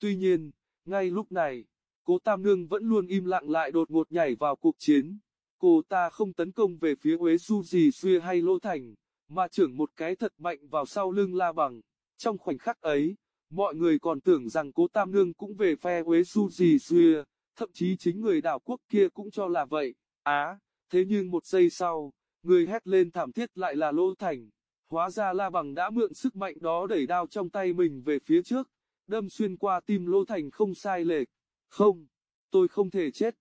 Tuy nhiên, ngay lúc này, cố Tam Nương vẫn luôn im lặng lại đột ngột nhảy vào cuộc chiến. Cô ta không tấn công về phía Uế Du Dì xuya hay Lỗ Thành, mà trưởng một cái thật mạnh vào sau lưng La Bằng. Trong khoảnh khắc ấy, mọi người còn tưởng rằng cố Tam Nương cũng về phe Uế Du Dì xuya, thậm chí chính người đảo quốc kia cũng cho là vậy. Á, thế nhưng một giây sau, người hét lên thảm thiết lại là Lỗ Thành. Hóa ra La Bằng đã mượn sức mạnh đó đẩy đao trong tay mình về phía trước, đâm xuyên qua tim Lỗ Thành không sai lệch. Không, tôi không thể chết,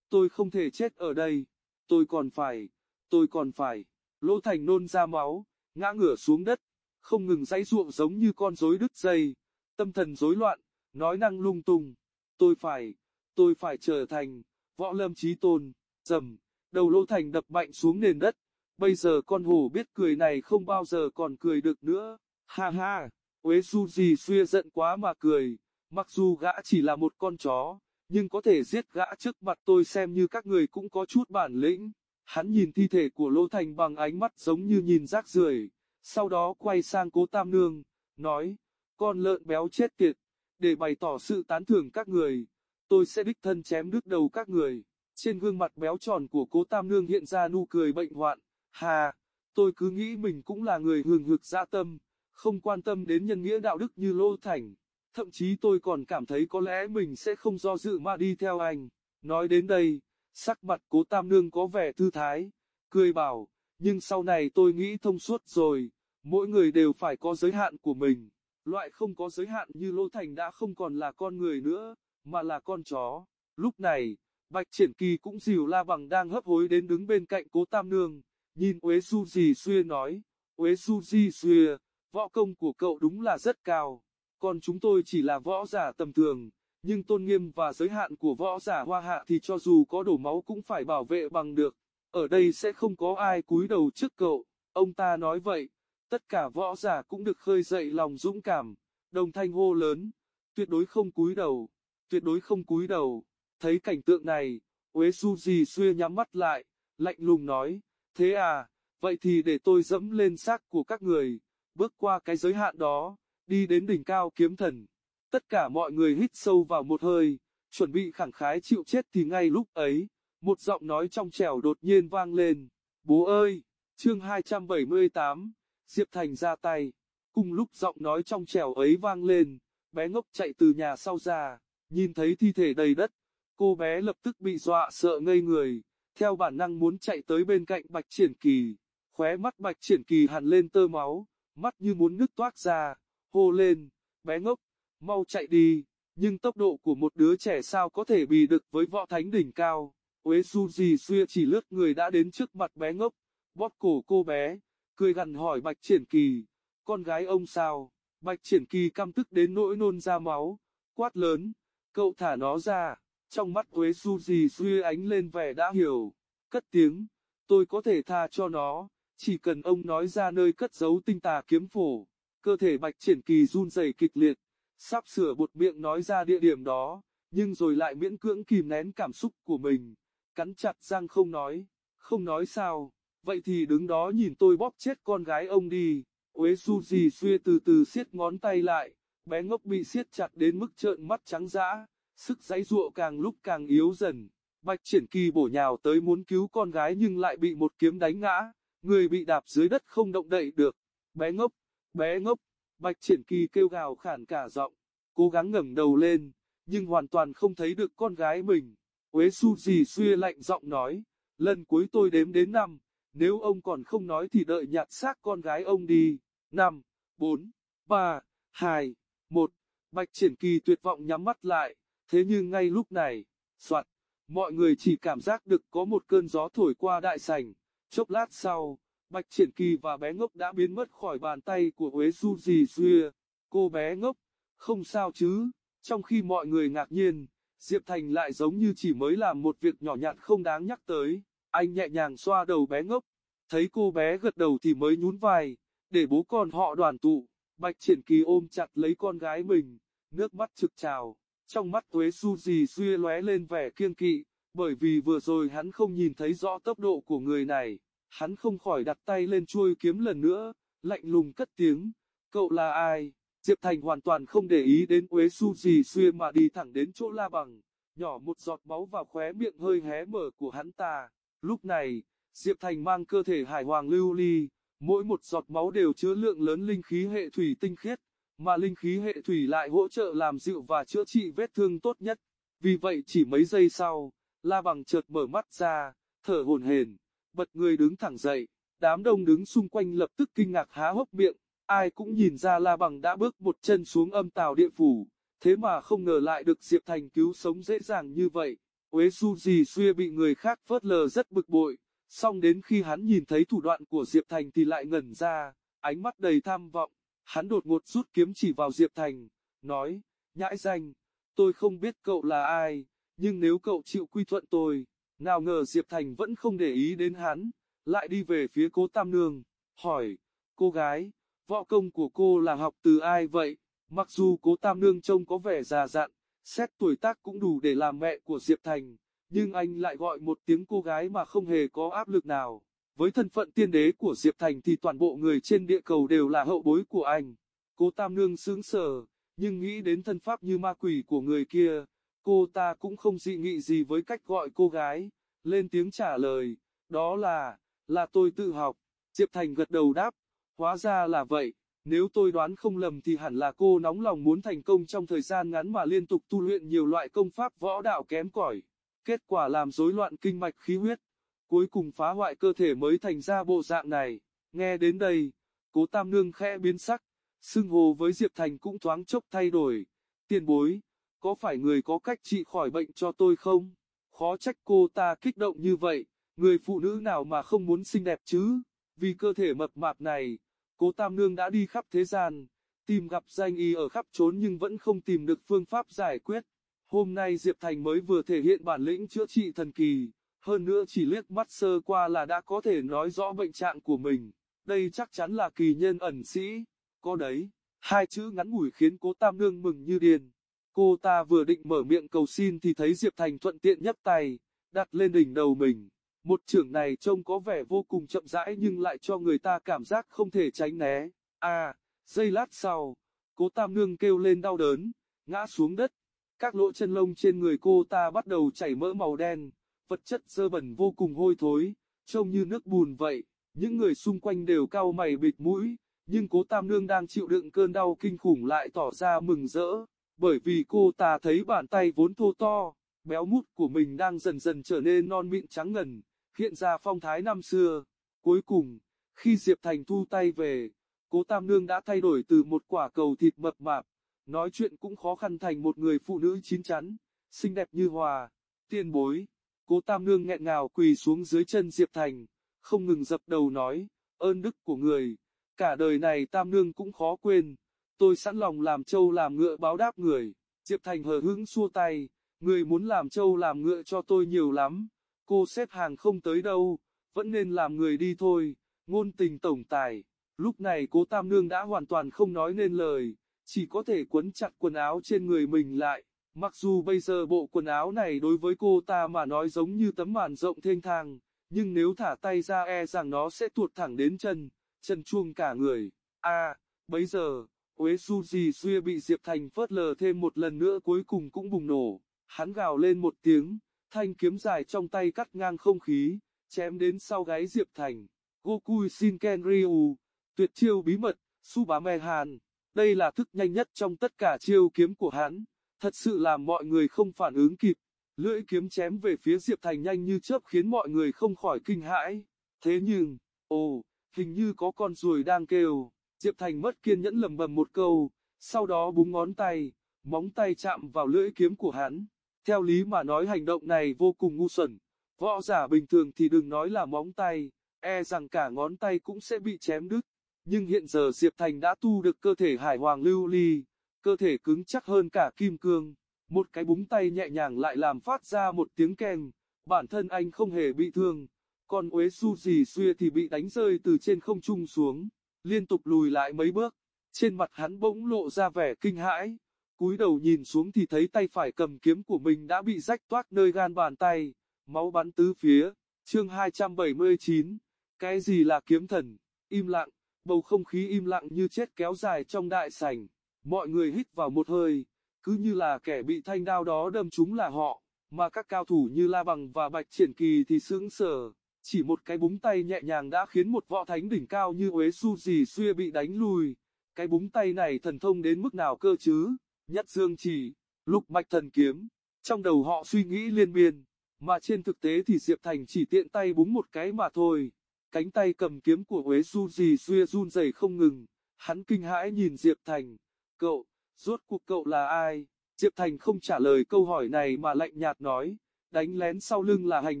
tôi không thể chết ở đây, tôi còn phải, tôi còn phải. Lỗ Thành nôn ra máu, ngã ngửa xuống đất, không ngừng dãy ruộng giống như con rối đứt dây, tâm thần rối loạn, nói năng lung tung. Tôi phải, tôi phải trở thành, võ lâm trí tôn, dầm, đầu Lỗ Thành đập mạnh xuống nền đất. Bây giờ con hổ biết cười này không bao giờ còn cười được nữa. Ha ha, Uế Su gì xuya giận quá mà cười. Mặc dù gã chỉ là một con chó, nhưng có thể giết gã trước mặt tôi xem như các người cũng có chút bản lĩnh. Hắn nhìn thi thể của Lô Thành bằng ánh mắt giống như nhìn rác rưởi, sau đó quay sang cố Tam Nương, nói, con lợn béo chết tiệt, để bày tỏ sự tán thưởng các người, tôi sẽ đích thân chém đứt đầu các người. Trên gương mặt béo tròn của cố Tam Nương hiện ra nụ cười bệnh hoạn, hà, tôi cứ nghĩ mình cũng là người hường hực dạ tâm, không quan tâm đến nhân nghĩa đạo đức như Lô Thành. Thậm chí tôi còn cảm thấy có lẽ mình sẽ không do dự mà đi theo anh. Nói đến đây, sắc mặt cố Tam Nương có vẻ thư thái, cười bảo, nhưng sau này tôi nghĩ thông suốt rồi, mỗi người đều phải có giới hạn của mình. Loại không có giới hạn như Lô Thành đã không còn là con người nữa, mà là con chó. Lúc này, Bạch Triển Kỳ cũng dìu La Bằng đang hấp hối đến đứng bên cạnh cố Tam Nương, nhìn Uế Su Dì Xuya nói, Uế Su Dì Xuya, võ công của cậu đúng là rất cao, còn chúng tôi chỉ là võ giả tầm thường, nhưng tôn nghiêm và giới hạn của võ giả hoa hạ thì cho dù có đổ máu cũng phải bảo vệ bằng được, ở đây sẽ không có ai cúi đầu trước cậu, ông ta nói vậy, tất cả võ giả cũng được khơi dậy lòng dũng cảm, đồng thanh hô lớn, tuyệt đối không cúi đầu, tuyệt đối không cúi đầu, thấy cảnh tượng này, Uế Su Dì Xuya nhắm mắt lại, lạnh lùng nói, thế à, vậy thì để tôi dẫm lên xác của các người, bước qua cái giới hạn đó, đi đến đỉnh cao kiếm thần. Tất cả mọi người hít sâu vào một hơi, chuẩn bị khẳng khái chịu chết thì ngay lúc ấy, một giọng nói trong trẻo đột nhiên vang lên. Bố ơi! Chương 278, Diệp Thành ra tay. Cùng lúc giọng nói trong trẻo ấy vang lên, bé ngốc chạy từ nhà sau ra, nhìn thấy thi thể đầy đất, cô bé lập tức bị dọa sợ ngây người, theo bản năng muốn chạy tới bên cạnh Bạch Triển Kỳ, khóe mắt Bạch Triển Kỳ hằn lên tơ máu, mắt như muốn nứt toát ra, hô lên, bé ngốc, mau chạy đi, nhưng tốc độ của một đứa trẻ sao có thể bì được với võ thánh đỉnh cao. Uế Su Dì chỉ lướt người đã đến trước mặt bé ngốc, bóp cổ cô bé, cười gằn hỏi Bạch Triển Kỳ, con gái ông sao? Bạch Triển Kỳ căm tức đến nỗi nôn ra máu, quát lớn, cậu thả nó ra, trong mắt Uế Su Dì ánh lên vẻ đã hiểu, cất tiếng, tôi có thể tha cho nó, chỉ cần ông nói ra nơi cất giấu tinh tà kiếm phổ. Cơ thể Bạch Triển Kỳ run rẩy kịch liệt, sắp sửa buột miệng nói ra địa điểm đó, nhưng rồi lại miễn cưỡng kìm nén cảm xúc của mình, cắn chặt răng không nói, không nói sao, vậy thì đứng đó nhìn tôi bóp chết con gái ông đi. Uế Su Dì Xuya từ từ siết ngón tay lại, bé ngốc bị siết chặt đến mức trợn mắt trắng dã, sức giãy giụa càng lúc càng yếu dần. Bạch Triển Kỳ bổ nhào tới muốn cứu con gái nhưng lại bị một kiếm đánh ngã, người bị đạp dưới đất không động đậy được. Bé ngốc, bé ngốc, Bạch Triển Kỳ kêu gào khản cả giọng, cố gắng ngẩng đầu lên, nhưng hoàn toàn không thấy được con gái mình. Uế Su Dì Xuya lạnh giọng nói, lần cuối tôi đếm đến năm, nếu ông còn không nói thì đợi nhặt xác con gái ông đi. 5, 4, 3, 2, 1, Bạch Triển Kỳ tuyệt vọng nhắm mắt lại, thế nhưng ngay lúc này, soạt, mọi người chỉ cảm giác được có một cơn gió thổi qua đại sảnh, chốc lát sau, Bạch Triển Kỳ và bé ngốc đã biến mất khỏi bàn tay của Huế Du Dì Xuya. Cô bé ngốc, không sao chứ, trong khi mọi người ngạc nhiên, Diệp Thành lại giống như chỉ mới làm một việc nhỏ nhặt không đáng nhắc tới. Anh nhẹ nhàng xoa đầu bé ngốc, thấy cô bé gật đầu thì mới nhún vai, để bố con họ đoàn tụ. Bạch Triển Kỳ ôm chặt lấy con gái mình, nước mắt trực trào, trong mắt Tuế Su Dì Xuya lóe lên vẻ kiêng kỵ, bởi vì vừa rồi hắn không nhìn thấy rõ tốc độ của người này. Hắn không khỏi đặt tay lên chuôi kiếm lần nữa, lạnh lùng cất tiếng, cậu là ai? Diệp Thành hoàn toàn không để ý đến uế Su gì xuyên mà đi thẳng đến chỗ La Bằng, nhỏ một giọt máu vào khóe miệng hơi hé mở của hắn ta. Lúc này, Diệp Thành mang cơ thể hải hoàng lưu ly, mỗi một giọt máu đều chứa lượng lớn linh khí hệ thủy tinh khiết, mà linh khí hệ thủy lại hỗ trợ làm dịu và chữa trị vết thương tốt nhất. Vì vậy chỉ mấy giây sau, La Bằng chợt mở mắt ra, thở hổn hển, bật người đứng thẳng dậy, đám đông đứng xung quanh lập tức kinh ngạc há hốc miệng, ai cũng nhìn ra La Bằng đã bước một chân xuống âm tào địa phủ, thế mà không ngờ lại được Diệp Thành cứu sống dễ dàng như vậy. Uế Su Dì Xuya bị người khác phớt lờ rất bực bội, song đến khi hắn nhìn thấy thủ đoạn của Diệp Thành thì lại ngẩn ra, ánh mắt đầy tham vọng, hắn đột ngột rút kiếm chỉ vào Diệp Thành, nói, nhãi danh, tôi không biết cậu là ai, nhưng nếu cậu chịu quy thuận tôi, nào ngờ Diệp Thành vẫn không để ý đến hắn, lại đi về phía cố Tam Nương, hỏi, cô gái, võ công của cô là học từ ai vậy? Mặc dù cố Tam Nương trông có vẻ già dặn, xét tuổi tác cũng đủ để làm mẹ của Diệp Thành, nhưng anh lại gọi một tiếng cô gái mà không hề có áp lực nào. Với thân phận tiên đế của Diệp Thành thì toàn bộ người trên địa cầu đều là hậu bối của anh. Cố Tam Nương sướng sờ, nhưng nghĩ đến thân pháp như ma quỷ của người kia, Cô ta cũng không dị nghị gì với cách gọi cô gái, lên tiếng trả lời, đó là, là tôi tự học. Diệp Thành gật đầu đáp, hóa ra là vậy, nếu tôi đoán không lầm thì hẳn là cô nóng lòng muốn thành công trong thời gian ngắn mà liên tục tu luyện nhiều loại công pháp võ đạo kém cỏi. Kết quả làm rối loạn kinh mạch khí huyết, cuối cùng phá hoại cơ thể mới thành ra bộ dạng này. Nghe đến đây, cố tam nương khẽ biến sắc, xưng hồ với Diệp Thành cũng thoáng chốc thay đổi. Tiền bối, có phải người có cách trị khỏi bệnh cho tôi không? Khó trách cô ta kích động như vậy, người phụ nữ nào mà không muốn xinh đẹp chứ? Vì cơ thể mập mạp này, cố Tam Nương đã đi khắp thế gian, tìm gặp danh y ở khắp trốn nhưng vẫn không tìm được phương pháp giải quyết. Hôm nay Diệp Thành mới vừa thể hiện bản lĩnh chữa trị thần kỳ, hơn nữa chỉ liếc mắt sơ qua là đã có thể nói rõ bệnh trạng của mình. Đây chắc chắn là kỳ nhân ẩn sĩ, có đấy, hai chữ ngắn ngủi khiến cố Tam Nương mừng như điên. Cô ta vừa định mở miệng cầu xin thì thấy Diệp Thành thuận tiện nhấp tay, đặt lên đỉnh đầu mình. Một trưởng này trông có vẻ vô cùng chậm rãi nhưng lại cho người ta cảm giác không thể tránh né. À, giây lát sau, cố Tam Nương kêu lên đau đớn, ngã xuống đất. Các lỗ chân lông trên người cô ta bắt đầu chảy mỡ màu đen, vật chất dơ bẩn vô cùng hôi thối, trông như nước bùn vậy. Những người xung quanh đều cau mày bịt mũi, nhưng cố Tam Nương đang chịu đựng cơn đau kinh khủng lại tỏ ra mừng rỡ bởi vì cô ta thấy bàn tay vốn thô to, béo mút của mình đang dần dần trở nên non mịn trắng ngần, hiện ra phong thái năm xưa. Cuối cùng, khi Diệp Thành thu tay về, cố Tam Nương đã thay đổi từ một quả cầu thịt mập mạp, nói chuyện cũng khó khăn thành một người phụ nữ chín chắn, xinh đẹp như hòa, tiên bối. Cố Tam Nương nghẹn ngào quỳ xuống dưới chân Diệp Thành, không ngừng dập đầu nói, ơn đức của người, cả đời này Tam Nương cũng khó quên tôi sẵn lòng làm trâu làm ngựa báo đáp người. Diệp Thành hờ hững xua tay, người muốn làm trâu làm ngựa cho tôi nhiều lắm, cô xếp hàng không tới đâu, vẫn nên làm người đi thôi, ngôn tình tổng tài. Lúc này cố Tam Nương đã hoàn toàn không nói nên lời, chỉ có thể quấn chặt quần áo trên người mình lại. Mặc dù bây giờ bộ quần áo này đối với cô ta mà nói giống như tấm màn rộng thênh thang, nhưng nếu thả tay ra e rằng nó sẽ tuột thẳng đến chân, chân chuông cả người. A, à, bây giờ, Uế Su Di Xuya bị Diệp Thành phớt lờ thêm một lần nữa cuối cùng cũng bùng nổ. Hắn gào lên một tiếng, Thanh kiếm dài trong tay cắt ngang không khí, chém đến sau gáy Diệp Thành. Goku Shinken Ryu, tuyệt chiêu bí mật, Subame Hàn. Đây là thức nhanh nhất trong tất cả chiêu kiếm của hắn, thật sự làm mọi người không phản ứng kịp. Lưỡi kiếm chém về phía Diệp Thành nhanh như chớp khiến mọi người không khỏi kinh hãi. Thế nhưng, ồ, hình như có con ruồi đang kêu. Diệp Thành mất kiên nhẫn lầm bầm một câu, sau đó búng ngón tay, móng tay chạm vào lưỡi kiếm của hắn. Theo lý mà nói hành động này vô cùng ngu xuẩn, võ giả bình thường thì đừng nói là móng tay, e rằng cả ngón tay cũng sẽ bị chém đứt. Nhưng hiện giờ Diệp Thành đã tu được cơ thể hải hoàng lưu ly, cơ thể cứng chắc hơn cả kim cương. Một cái búng tay nhẹ nhàng lại làm phát ra một tiếng keng, bản thân anh không hề bị thương, còn Uế Su Dì Xuya thì bị đánh rơi từ trên không trung xuống, liên tục lùi lại mấy bước, trên mặt hắn bỗng lộ ra vẻ kinh hãi, cúi đầu nhìn xuống thì thấy tay phải cầm kiếm của mình đã bị rách toác nơi gan bàn tay, máu bắn tứ phía, chương 279, cái gì là kiếm thần, im lặng, bầu không khí im lặng như chết kéo dài trong đại sảnh, mọi người hít vào một hơi, cứ như là kẻ bị thanh đao đó đâm trúng là họ, mà các cao thủ như La Bằng và Bạch Triển Kỳ thì sững sờ. Chỉ một cái búng tay nhẹ nhàng đã khiến một võ thánh đỉnh cao như Uế Su Dì Xuya bị đánh lùi. Cái búng tay này thần thông đến mức nào cơ chứ? Nhất dương chỉ, lục mạch thần kiếm. Trong đầu họ suy nghĩ liên miên, mà trên thực tế thì Diệp Thành chỉ tiện tay búng một cái mà thôi. Cánh tay cầm kiếm của Uế Su Dì Xuya run rẩy không ngừng. Hắn kinh hãi nhìn Diệp Thành. Cậu, rốt cuộc cậu là ai? Diệp Thành không trả lời câu hỏi này mà lạnh nhạt nói. Đánh lén sau lưng là hành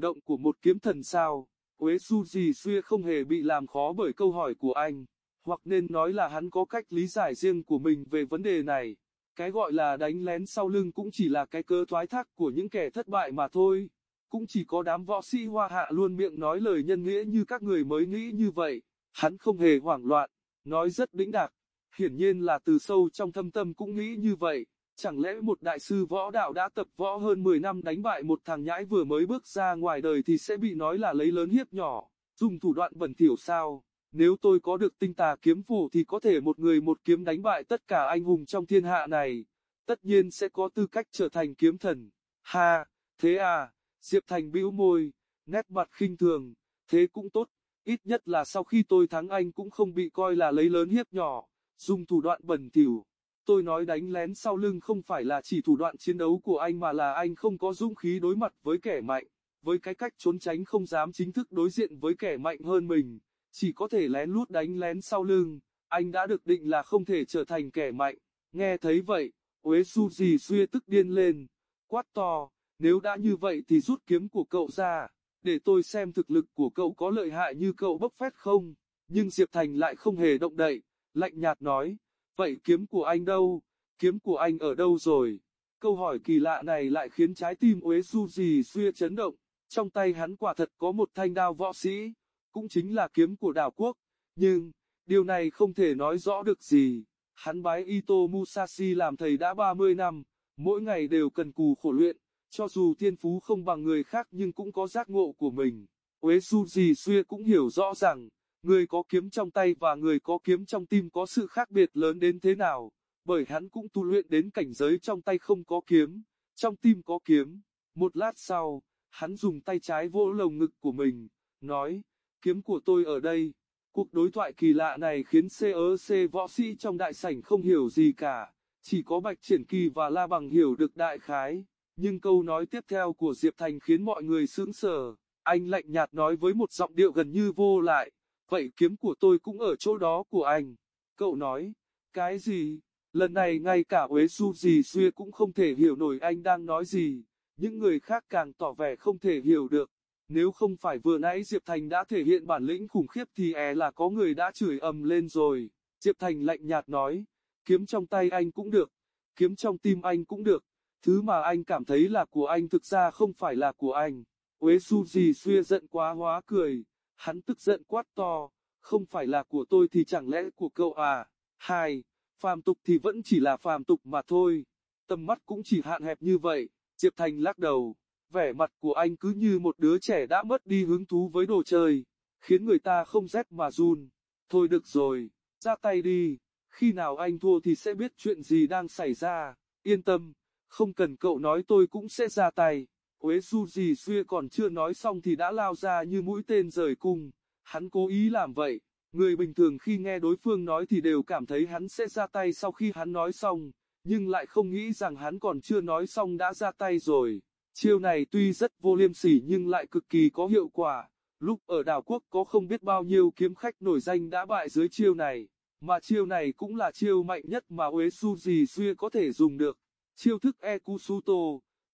động của một kiếm thần sao? Uế Su Dì Xuya không hề bị làm khó bởi câu hỏi của anh, hoặc nên nói là hắn có cách lý giải riêng của mình về vấn đề này. Cái gọi là đánh lén sau lưng cũng chỉ là cái cơ thoái thác của những kẻ thất bại mà thôi. Cũng chỉ có đám võ sĩ hoa hạ luôn miệng nói lời nhân nghĩa như các người mới nghĩ như vậy. Hắn không hề hoảng loạn, nói rất đĩnh đạc. Hiển nhiên là từ sâu trong thâm tâm cũng nghĩ như vậy. Chẳng lẽ một đại sư võ đạo đã tập võ hơn 10 năm đánh bại một thằng nhãi vừa mới bước ra ngoài đời thì sẽ bị nói là lấy lớn hiếp nhỏ, dùng thủ đoạn bẩn thỉu sao? Nếu tôi có được tinh tà kiếm phủ thì có thể một người một kiếm đánh bại tất cả anh hùng trong thiên hạ này. Tất nhiên sẽ có tư cách trở thành kiếm thần. Ha, thế à, Diệp Thành bĩu môi, nét mặt khinh thường, thế cũng tốt, ít nhất là sau khi tôi thắng anh cũng không bị coi là lấy lớn hiếp nhỏ, dùng thủ đoạn bẩn thỉu. Tôi nói đánh lén sau lưng không phải là chỉ thủ đoạn chiến đấu của anh mà là anh không có dũng khí đối mặt với kẻ mạnh, với cái cách trốn tránh không dám chính thức đối diện với kẻ mạnh hơn mình, chỉ có thể lén lút đánh lén sau lưng, anh đã được định là không thể trở thành kẻ mạnh. Nghe thấy vậy, Uế Su Dì Xuya tức điên lên, quát to, nếu đã như vậy thì rút kiếm của cậu ra, để tôi xem thực lực của cậu có lợi hại như cậu bốc phét không. Nhưng Diệp Thành lại không hề động đậy, lạnh nhạt nói, Vậy kiếm của anh đâu? Kiếm của anh ở đâu rồi? Câu hỏi kỳ lạ này lại khiến trái tim Uế Du Dì Xuya chấn động. Trong tay hắn quả thật có một thanh đao võ sĩ, cũng chính là kiếm của đảo quốc. Nhưng, điều này không thể nói rõ được gì. Hắn bái Ito Musashi làm thầy đã 30 năm, mỗi ngày đều cần cù khổ luyện, cho dù thiên phú không bằng người khác nhưng cũng có giác ngộ của mình. Uế Su Dì Xuya cũng hiểu rõ rằng, Người có kiếm trong tay và người có kiếm trong tim có sự khác biệt lớn đến thế nào, bởi hắn cũng tu luyện đến cảnh giới trong tay không có kiếm, trong tim có kiếm. Một lát sau, hắn dùng tay trái vỗ lồng ngực của mình, nói, kiếm của tôi ở đây. Cuộc đối thoại kỳ lạ này khiến CEC võ sĩ trong đại sảnh không hiểu gì cả, chỉ có Bạch Triển Kỳ và La Bằng hiểu được đại khái, nhưng câu nói tiếp theo của Diệp Thành khiến mọi người sững sờ, anh lạnh nhạt nói với một giọng điệu gần như vô lại, vậy kiếm của tôi cũng ở chỗ đó của anh. Cậu nói, cái gì? Lần này ngay cả Uế Su gì xuya cũng không thể hiểu nổi anh đang nói gì, những người khác càng tỏ vẻ không thể hiểu được. Nếu không phải vừa nãy Diệp Thành đã thể hiện bản lĩnh khủng khiếp thì e là có người đã chửi ầm lên rồi. Diệp Thành lạnh nhạt nói, kiếm trong tay anh cũng được, kiếm trong tim anh cũng được, thứ mà anh cảm thấy là của anh thực ra không phải là của anh. Uế Su gì xuya giận quá hóa cười, Hắn tức giận quát to, không phải là của tôi thì chẳng lẽ của cậu à? Hai, phàm tục thì vẫn chỉ là phàm tục mà thôi. Tầm mắt cũng chỉ hạn hẹp như vậy, Diệp Thành lắc đầu. Vẻ mặt của anh cứ như một đứa trẻ đã mất đi hứng thú với đồ chơi, khiến người ta không rét mà run. Thôi được rồi, ra tay đi, khi nào anh thua thì sẽ biết chuyện gì đang xảy ra, yên tâm, không cần cậu nói tôi cũng sẽ ra tay. Uế Su Dì Xuya còn chưa nói xong thì đã lao ra như mũi tên rời cung, hắn cố ý làm vậy. Người bình thường khi nghe đối phương nói thì đều cảm thấy hắn sẽ ra tay sau khi hắn nói xong, nhưng lại không nghĩ rằng hắn còn chưa nói xong đã ra tay rồi. Chiêu này tuy rất vô liêm sỉ nhưng lại cực kỳ có hiệu quả. Lúc ở đảo quốc có không biết bao nhiêu kiếm khách nổi danh đã bại dưới chiêu này, mà chiêu này cũng là chiêu mạnh nhất mà Uế Suji Suya có thể dùng được. Chiêu thức Ekusuto,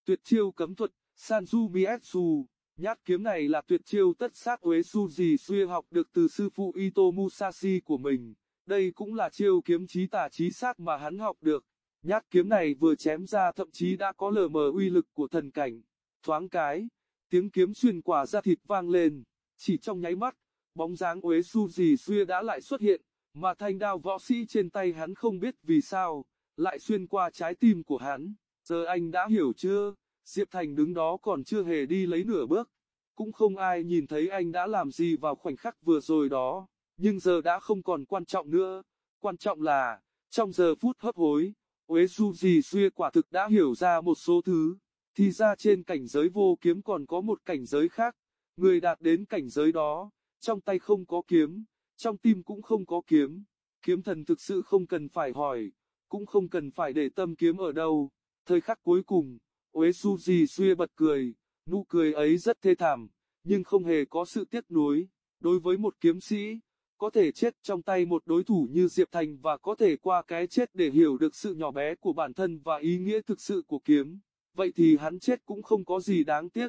tuyệt chiêu cấm thuật, Sanju Mietsu, nhát kiếm này là tuyệt chiêu tất sát Uế Suji Suya học được từ sư phụ Ito Musashi của mình. Đây cũng là chiêu kiếm chí tà chí sát mà hắn học được. Nhát kiếm này vừa chém ra thậm chí đã có lờ mờ uy lực của thần cảnh. Thoáng cái, tiếng kiếm xuyên qua ra thịt vang lên. Chỉ trong nháy mắt, bóng dáng Uế Suji Dì đã lại xuất hiện, mà thanh đao võ sĩ trên tay hắn không biết vì sao, lại xuyên qua trái tim của hắn. Giờ anh đã hiểu chưa? Diệp Thành đứng đó còn chưa hề đi lấy nửa bước. Cũng không ai nhìn thấy anh đã làm gì vào khoảnh khắc vừa rồi đó. Nhưng giờ đã không còn quan trọng nữa. Quan trọng là, trong giờ phút hấp hối, Uế Su Dì Xuya quả thực đã hiểu ra một số thứ. Thì ra trên cảnh giới vô kiếm còn có một cảnh giới khác. Người đạt đến cảnh giới đó, trong tay không có kiếm, trong tim cũng không có kiếm. Kiếm thần thực sự không cần phải hỏi, cũng không cần phải để tâm kiếm ở đâu. Thời khắc cuối cùng, Uế Su Di Xuya bật cười, nụ cười ấy rất thê thảm, nhưng không hề có sự tiếc nuối. Đối với một kiếm sĩ, có thể chết trong tay một đối thủ như Diệp Thành và có thể qua cái chết để hiểu được sự nhỏ bé của bản thân và ý nghĩa thực sự của kiếm. Vậy thì hắn chết cũng không có gì đáng tiếc.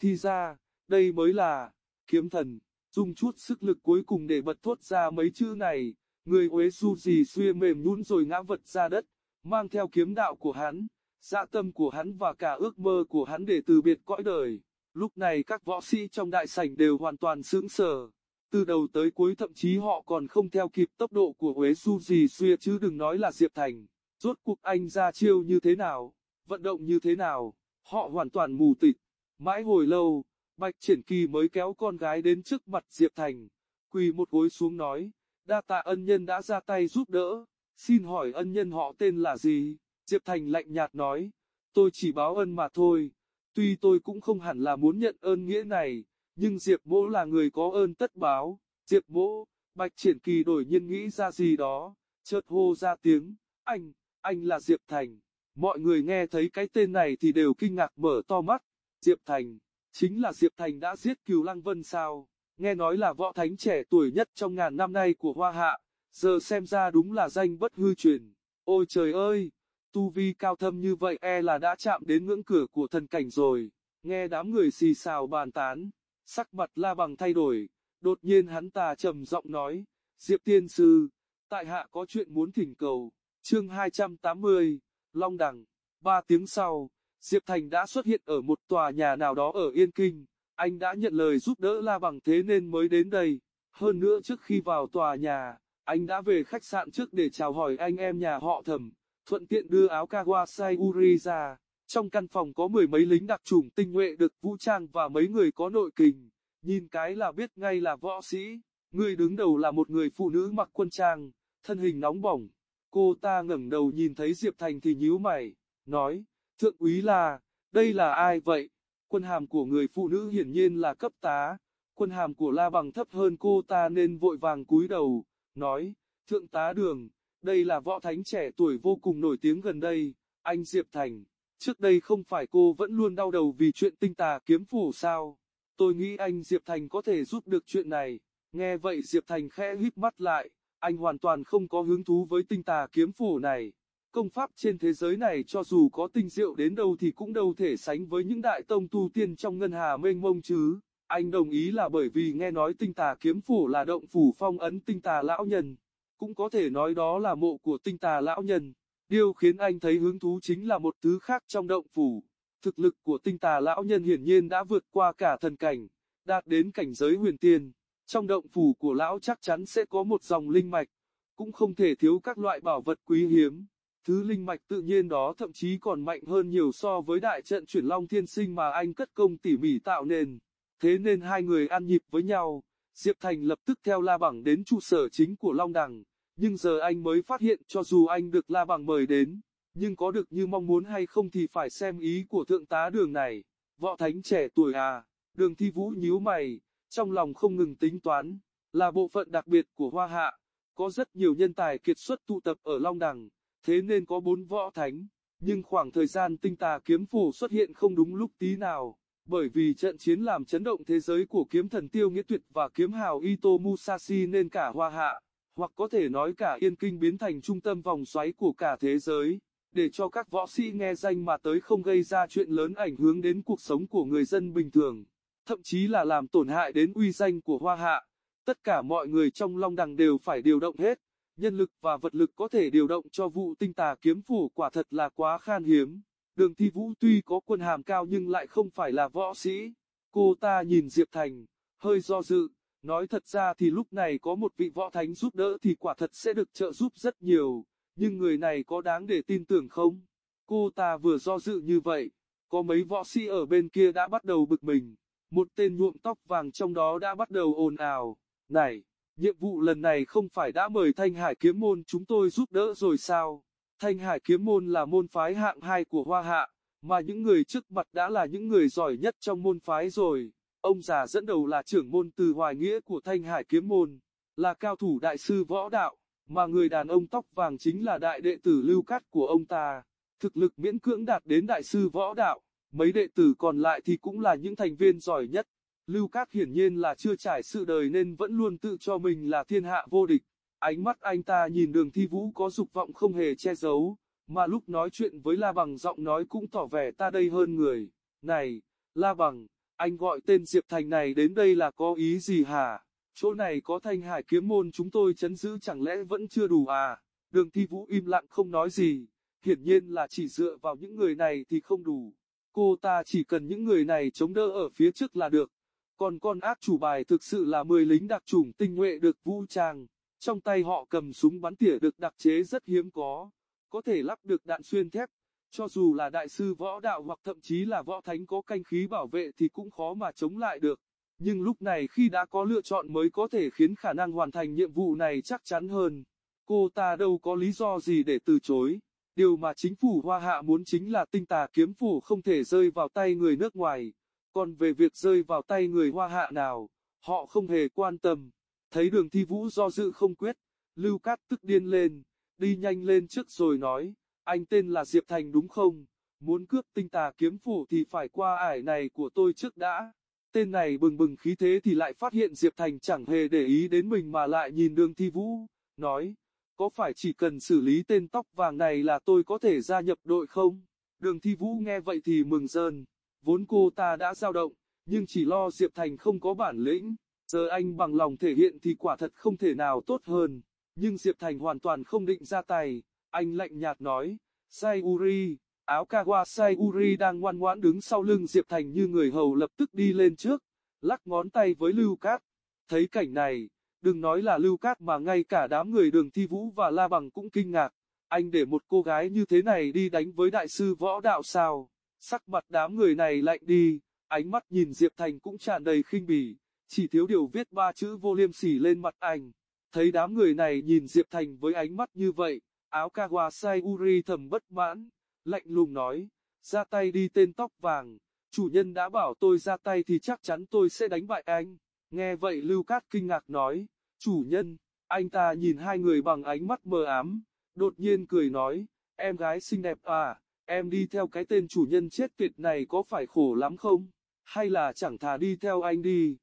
Thì ra, đây mới là, kiếm thần, dùng chút sức lực cuối cùng để bật thốt ra mấy chữ này, người Uế Su Dì Xuya mềm nhũn rồi ngã vật ra đất, mang theo kiếm đạo của hắn, dạ tâm của hắn và cả ước mơ của hắn để từ biệt cõi đời. Lúc này các võ sĩ trong đại sảnh đều hoàn toàn sững sờ. Từ đầu tới cuối thậm chí họ còn không theo kịp tốc độ của huế Su gì Xuya chứ đừng nói là Diệp Thành. Rốt cuộc anh ra chiêu như thế nào, vận động như thế nào, họ hoàn toàn mù tịt. Mãi hồi lâu, Bạch Triển Kỳ mới kéo con gái đến trước mặt Diệp Thành, quỳ một gối xuống nói, đa tạ ân nhân đã ra tay giúp đỡ, xin hỏi ân nhân họ tên là gì? Diệp Thành lạnh nhạt nói, tôi chỉ báo ân mà thôi, tuy tôi cũng không hẳn là muốn nhận ơn nghĩa này, nhưng Diệp Mỗ là người có ơn tất báo, Diệp Mỗ, Bạch Triển Kỳ đổi nhiên nghĩ ra gì đó, chợt hô ra tiếng, anh, anh là Diệp Thành. Mọi người nghe thấy cái tên này thì đều kinh ngạc mở to mắt, Diệp Thành chính là Diệp Thành đã giết Cửu Lăng Vân sao? Nghe nói là võ thánh trẻ tuổi nhất trong ngàn năm nay của Hoa Hạ, giờ xem ra đúng là danh bất hư truyền. Ôi trời ơi, tu vi cao thâm như vậy e là đã chạm đến ngưỡng cửa của thần cảnh rồi. Nghe đám người xì xào bàn tán, sắc mặt La Bằng thay đổi, đột nhiên hắn ta trầm giọng nói, Diệp Tiên Sư, tại hạ có chuyện muốn thỉnh cầu, chương 280, Long Đằng, ba tiếng sau. Diệp Thành đã xuất hiện ở một tòa nhà nào đó ở Yên Kinh, anh đã nhận lời giúp đỡ La Bằng thế nên mới đến đây. Hơn nữa trước khi vào tòa nhà, anh đã về khách sạn trước để chào hỏi anh em nhà họ thẩm, thuận tiện đưa áo Kawasai Uri ra. Trong căn phòng có mười mấy lính đặc chủng tinh nhuệ được vũ trang và mấy người có nội kình, nhìn cái là biết ngay là võ sĩ. Người đứng đầu là một người phụ nữ mặc quân trang, thân hình nóng bỏng. Cô ta ngẩng đầu nhìn thấy Diệp Thành thì nhíu mày, nói, Thượng úy là, đây là ai vậy? Quân hàm của người phụ nữ hiển nhiên là cấp tá, quân hàm của La Bằng thấp hơn cô ta nên vội vàng cúi đầu, nói, Thượng tá đường, đây là võ thánh trẻ tuổi vô cùng nổi tiếng gần đây, anh Diệp Thành. Trước đây không phải cô vẫn luôn đau đầu vì chuyện tinh tà kiếm phủ sao? Tôi nghĩ anh Diệp Thành có thể giúp được chuyện này. Nghe vậy Diệp Thành khẽ híp mắt lại, anh hoàn toàn không có hứng thú với tinh tà kiếm phủ này. Công pháp trên thế giới này cho dù có tinh diệu đến đâu thì cũng đâu thể sánh với những đại tông tu tiên trong ngân hà mênh mông chứ. Anh đồng ý là bởi vì nghe nói tinh tà kiếm phủ là động phủ phong ấn tinh tà lão nhân. Cũng có thể nói đó là mộ của tinh tà lão nhân. Điều khiến anh thấy hứng thú chính là một thứ khác trong động phủ. Thực lực của tinh tà lão nhân hiển nhiên đã vượt qua cả thần cảnh, đạt đến cảnh giới huyền tiên. Trong động phủ của lão chắc chắn sẽ có một dòng linh mạch, cũng không thể thiếu các loại bảo vật quý hiếm. Thứ linh mạch tự nhiên đó thậm chí còn mạnh hơn nhiều so với đại trận chuyển long thiên sinh mà anh cất công tỉ mỉ tạo nên. Thế nên hai người ăn nhịp với nhau, Diệp Thành lập tức theo La Bằng đến trụ sở chính của Long Đằng. Nhưng giờ anh mới phát hiện cho dù anh được La Bằng mời đến, nhưng có được như mong muốn hay không thì phải xem ý của thượng tá đường này. Võ thánh trẻ tuổi à, đường thi vũ nhíu mày, trong lòng không ngừng tính toán, là bộ phận đặc biệt của Hoa Hạ, có rất nhiều nhân tài kiệt xuất tụ tập ở Long Đằng, thế nên có bốn võ thánh, nhưng khoảng thời gian tinh tà kiếm phủ xuất hiện không đúng lúc tí nào, bởi vì trận chiến làm chấn động thế giới của kiếm thần Tiêu Nghĩa Tuyệt và kiếm hào Ito Musashi nên cả Hoa Hạ, hoặc có thể nói cả Yên Kinh biến thành trung tâm vòng xoáy của cả thế giới, để cho các võ sĩ nghe danh mà tới không gây ra chuyện lớn ảnh hưởng đến cuộc sống của người dân bình thường, thậm chí là làm tổn hại đến uy danh của Hoa Hạ. Tất cả mọi người trong Long Đằng đều phải điều động hết, nhân lực và vật lực có thể điều động cho vụ tinh tà kiếm phủ quả thật là quá khan hiếm. Đường Thi Vũ tuy có quân hàm cao nhưng lại không phải là võ sĩ. Cô ta nhìn Diệp Thành, hơi do dự, nói thật ra thì lúc này có một vị võ thánh giúp đỡ thì quả thật sẽ được trợ giúp rất nhiều, nhưng người này có đáng để tin tưởng không? Cô ta vừa do dự như vậy, có mấy võ sĩ ở bên kia đã bắt đầu bực mình, một tên nhuộm tóc vàng trong đó đã bắt đầu ồn ào, này, nhiệm vụ lần này không phải đã mời Thanh Hải kiếm môn chúng tôi giúp đỡ rồi sao? Thanh Hải kiếm môn là môn phái hạng hai của Hoa Hạ, mà những người trước mặt đã là những người giỏi nhất trong môn phái rồi. Ông già dẫn đầu là trưởng môn từ hoài nghĩa của Thanh Hải kiếm môn, là cao thủ đại sư võ đạo, mà người đàn ông tóc vàng chính là đại đệ tử lưu cát của ông ta. Thực lực miễn cưỡng đạt đến đại sư võ đạo, mấy đệ tử còn lại thì cũng là những thành viên giỏi nhất. Lưu Cát hiển nhiên là chưa trải sự đời nên vẫn luôn tự cho mình là thiên hạ vô địch. Ánh mắt anh ta nhìn đường thi vũ có dục vọng không hề che giấu, mà lúc nói chuyện với La Bằng giọng nói cũng tỏ vẻ ta đây hơn người. Này, La Bằng, anh gọi tên Diệp Thành này đến đây là có ý gì hả? Chỗ này có thanh hải kiếm môn chúng tôi chấn giữ chẳng lẽ vẫn chưa đủ à? Đường thi vũ im lặng không nói gì, hiển nhiên là chỉ dựa vào những người này thì không đủ. Cô ta chỉ cần những người này chống đỡ ở phía trước là được. Còn con ác chủ bài thực sự là 10 lính đặc chủng tinh nhuệ được vũ trang. Trong tay họ cầm súng bắn tỉa được đặc chế rất hiếm có. Có thể lắp được đạn xuyên thép. Cho dù là đại sư võ đạo hoặc thậm chí là võ thánh có canh khí bảo vệ thì cũng khó mà chống lại được. Nhưng lúc này khi đã có lựa chọn mới có thể khiến khả năng hoàn thành nhiệm vụ này chắc chắn hơn. Cô ta đâu có lý do gì để từ chối. Điều mà chính phủ Hoa Hạ muốn chính là tinh tà kiếm phủ không thể rơi vào tay người nước ngoài. Còn về việc rơi vào tay người Hoa Hạ nào, họ không hề quan tâm. Thấy đường thi vũ do dự không quyết, Lưu Cát tức điên lên, đi nhanh lên trước rồi nói, anh tên là Diệp Thành đúng không? Muốn cướp tinh tà kiếm phủ thì phải qua ải này của tôi trước đã. Tên này bừng bừng khí thế thì lại phát hiện Diệp Thành chẳng hề để ý đến mình mà lại nhìn đường thi vũ, nói, có phải chỉ cần xử lý tên tóc vàng này là tôi có thể gia nhập đội không? Đường thi vũ nghe vậy thì mừng rơn, vốn cô ta đã dao động, nhưng chỉ lo Diệp Thành không có bản lĩnh, giờ anh bằng lòng thể hiện thì quả thật không thể nào tốt hơn, nhưng Diệp Thành hoàn toàn không định ra tay, anh lạnh nhạt nói, Sayuri, áo Kawa Sayuri đang ngoan ngoãn đứng sau lưng Diệp Thành như người hầu lập tức đi lên trước, lắc ngón tay với Lưu Cát, thấy cảnh này, Đừng nói là Lưu Cát mà ngay cả đám người đường thi vũ và La Bằng cũng kinh ngạc. Anh để một cô gái như thế này đi đánh với đại sư võ đạo sao? Sắc mặt đám người này lạnh đi, ánh mắt nhìn Diệp Thành cũng tràn đầy khinh bỉ, chỉ thiếu điều viết ba chữ vô liêm sỉ lên mặt anh. Thấy đám người này nhìn Diệp Thành với ánh mắt như vậy, áo Kawasai Uri thầm bất mãn, lạnh lùng nói, ra tay đi tên tóc vàng, chủ nhân đã bảo tôi ra tay thì chắc chắn tôi sẽ đánh bại anh. Nghe vậy Lưu Cát kinh ngạc nói, chủ nhân, anh ta nhìn hai người bằng ánh mắt mờ ám, đột nhiên cười nói, em gái xinh đẹp à, em đi theo cái tên chủ nhân chết tiệt này có phải khổ lắm không? Hay là chẳng thà đi theo anh đi,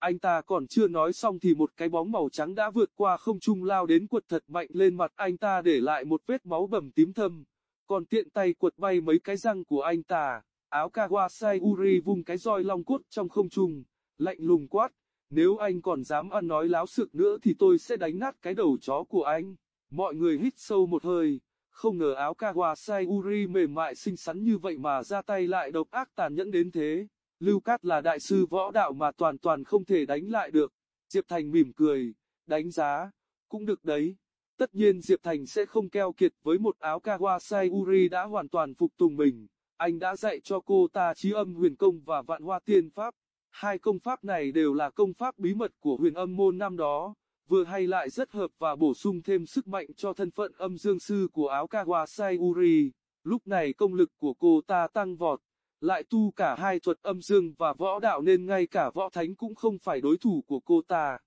anh ta còn chưa nói xong thì một cái bóng màu trắng đã vượt qua không trung lao đến quật thật mạnh lên mặt anh ta để lại một vết máu bầm tím thâm, còn tiện tay quật bay mấy cái răng của anh ta, áo Kawasai Uri vung cái roi long cốt trong không trung lạnh lùng quát, nếu anh còn dám ăn nói láo sực nữa thì tôi sẽ đánh nát cái đầu chó của anh. Mọi người hít sâu một hơi, không ngờ áo Kawasai Uri mềm mại xinh xắn như vậy mà ra tay lại độc ác tàn nhẫn đến thế. Lưu Cát là đại sư võ đạo mà toàn toàn không thể đánh lại được. Diệp Thành mỉm cười, đánh giá, cũng được đấy. Tất nhiên Diệp Thành sẽ không keo kiệt với một áo Kawasai Uri đã hoàn toàn phục tùng mình. Anh đã dạy cho cô ta trí âm huyền công và vạn hoa tiên pháp. Hai công pháp này đều là công pháp bí mật của huyền âm môn năm đó, vừa hay lại rất hợp và bổ sung thêm sức mạnh cho thân phận âm dương sư của áo Kawasai Uri. Lúc này công lực của cô ta tăng vọt, lại tu cả hai thuật âm dương và võ đạo nên ngay cả võ thánh cũng không phải đối thủ của cô ta.